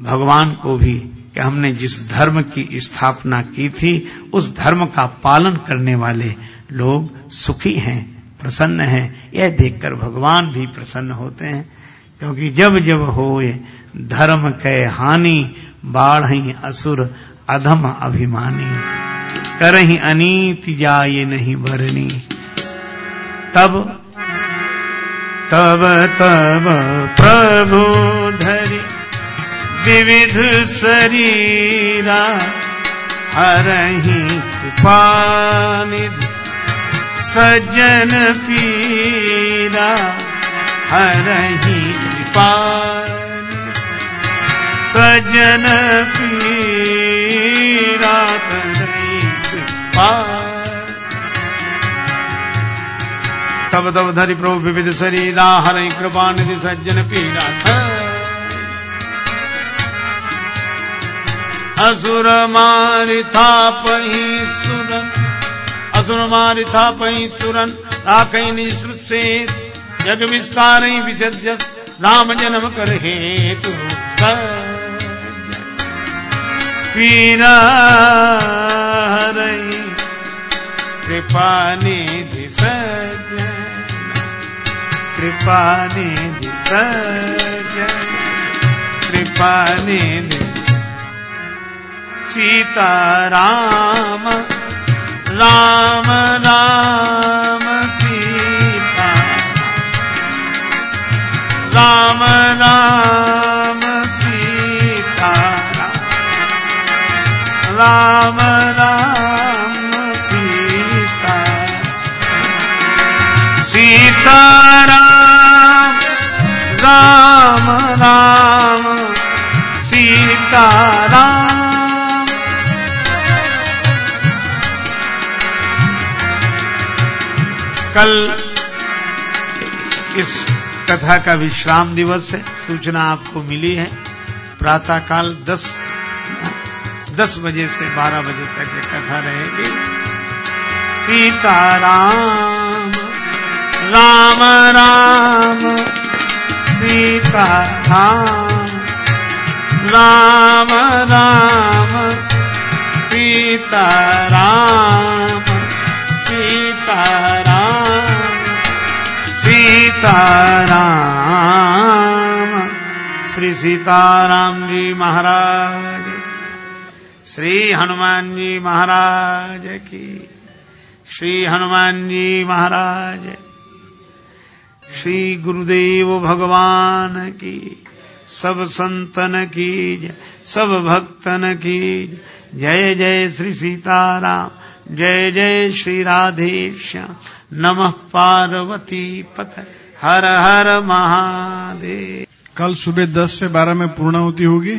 भगवान को भी कि हमने जिस धर्म की स्थापना की थी, उस धर्म का पालन करने वाले लोग सुखी हैं, प्रसन्न हैं। यह देखकर भगवान भी प्रसन्न होते हैं, क्योंकि जब जब होए धर्म के हानि बाढ़ असुर अधम अभिमानी। करही अनीति जाए नहीं भरनी। तब तब तब प्रभु धरि विविध शरीरा हरही कृपानिधि सज्जन पीरा हरही कृपा सज्जन पीरा करही कृपा तब तब धरि प्रभु विविध शरीरा हर कृपा निधि सज्जन पीड़ा असुर मारि पही सुरन, असुर मारि था पही सुरन राखई निज श्रुत से जग विस्तार विसर्ज राम जन्म कर हेतु पीरा कृपा निधि सज्जन कृपा निधि सीता राम राम राम सीता। राम राम सीता। राम राम कल इस कथा का विश्राम दिवस है। सूचना आपको मिली है। प्रातःकाल दस दस बजे से बारह बजे तक ये कथा रहेगी। सीताराम, राम राम सीता राम राम राम सीता राम सीता सीता राम श्री सीताराम जी महाराज श्री हनुमान जी महाराज की। श्री हनुमान जी महाराज श्री गुरुदेव भगवान की। सब संतन की सब भक्तन की जय। जय श्री सीताराम। जय जय श्री राधेश्याम। नमः पार्वती पथ हर हर महादेव। कल सुबह दस से बारह में पूर्णाहुति होगी।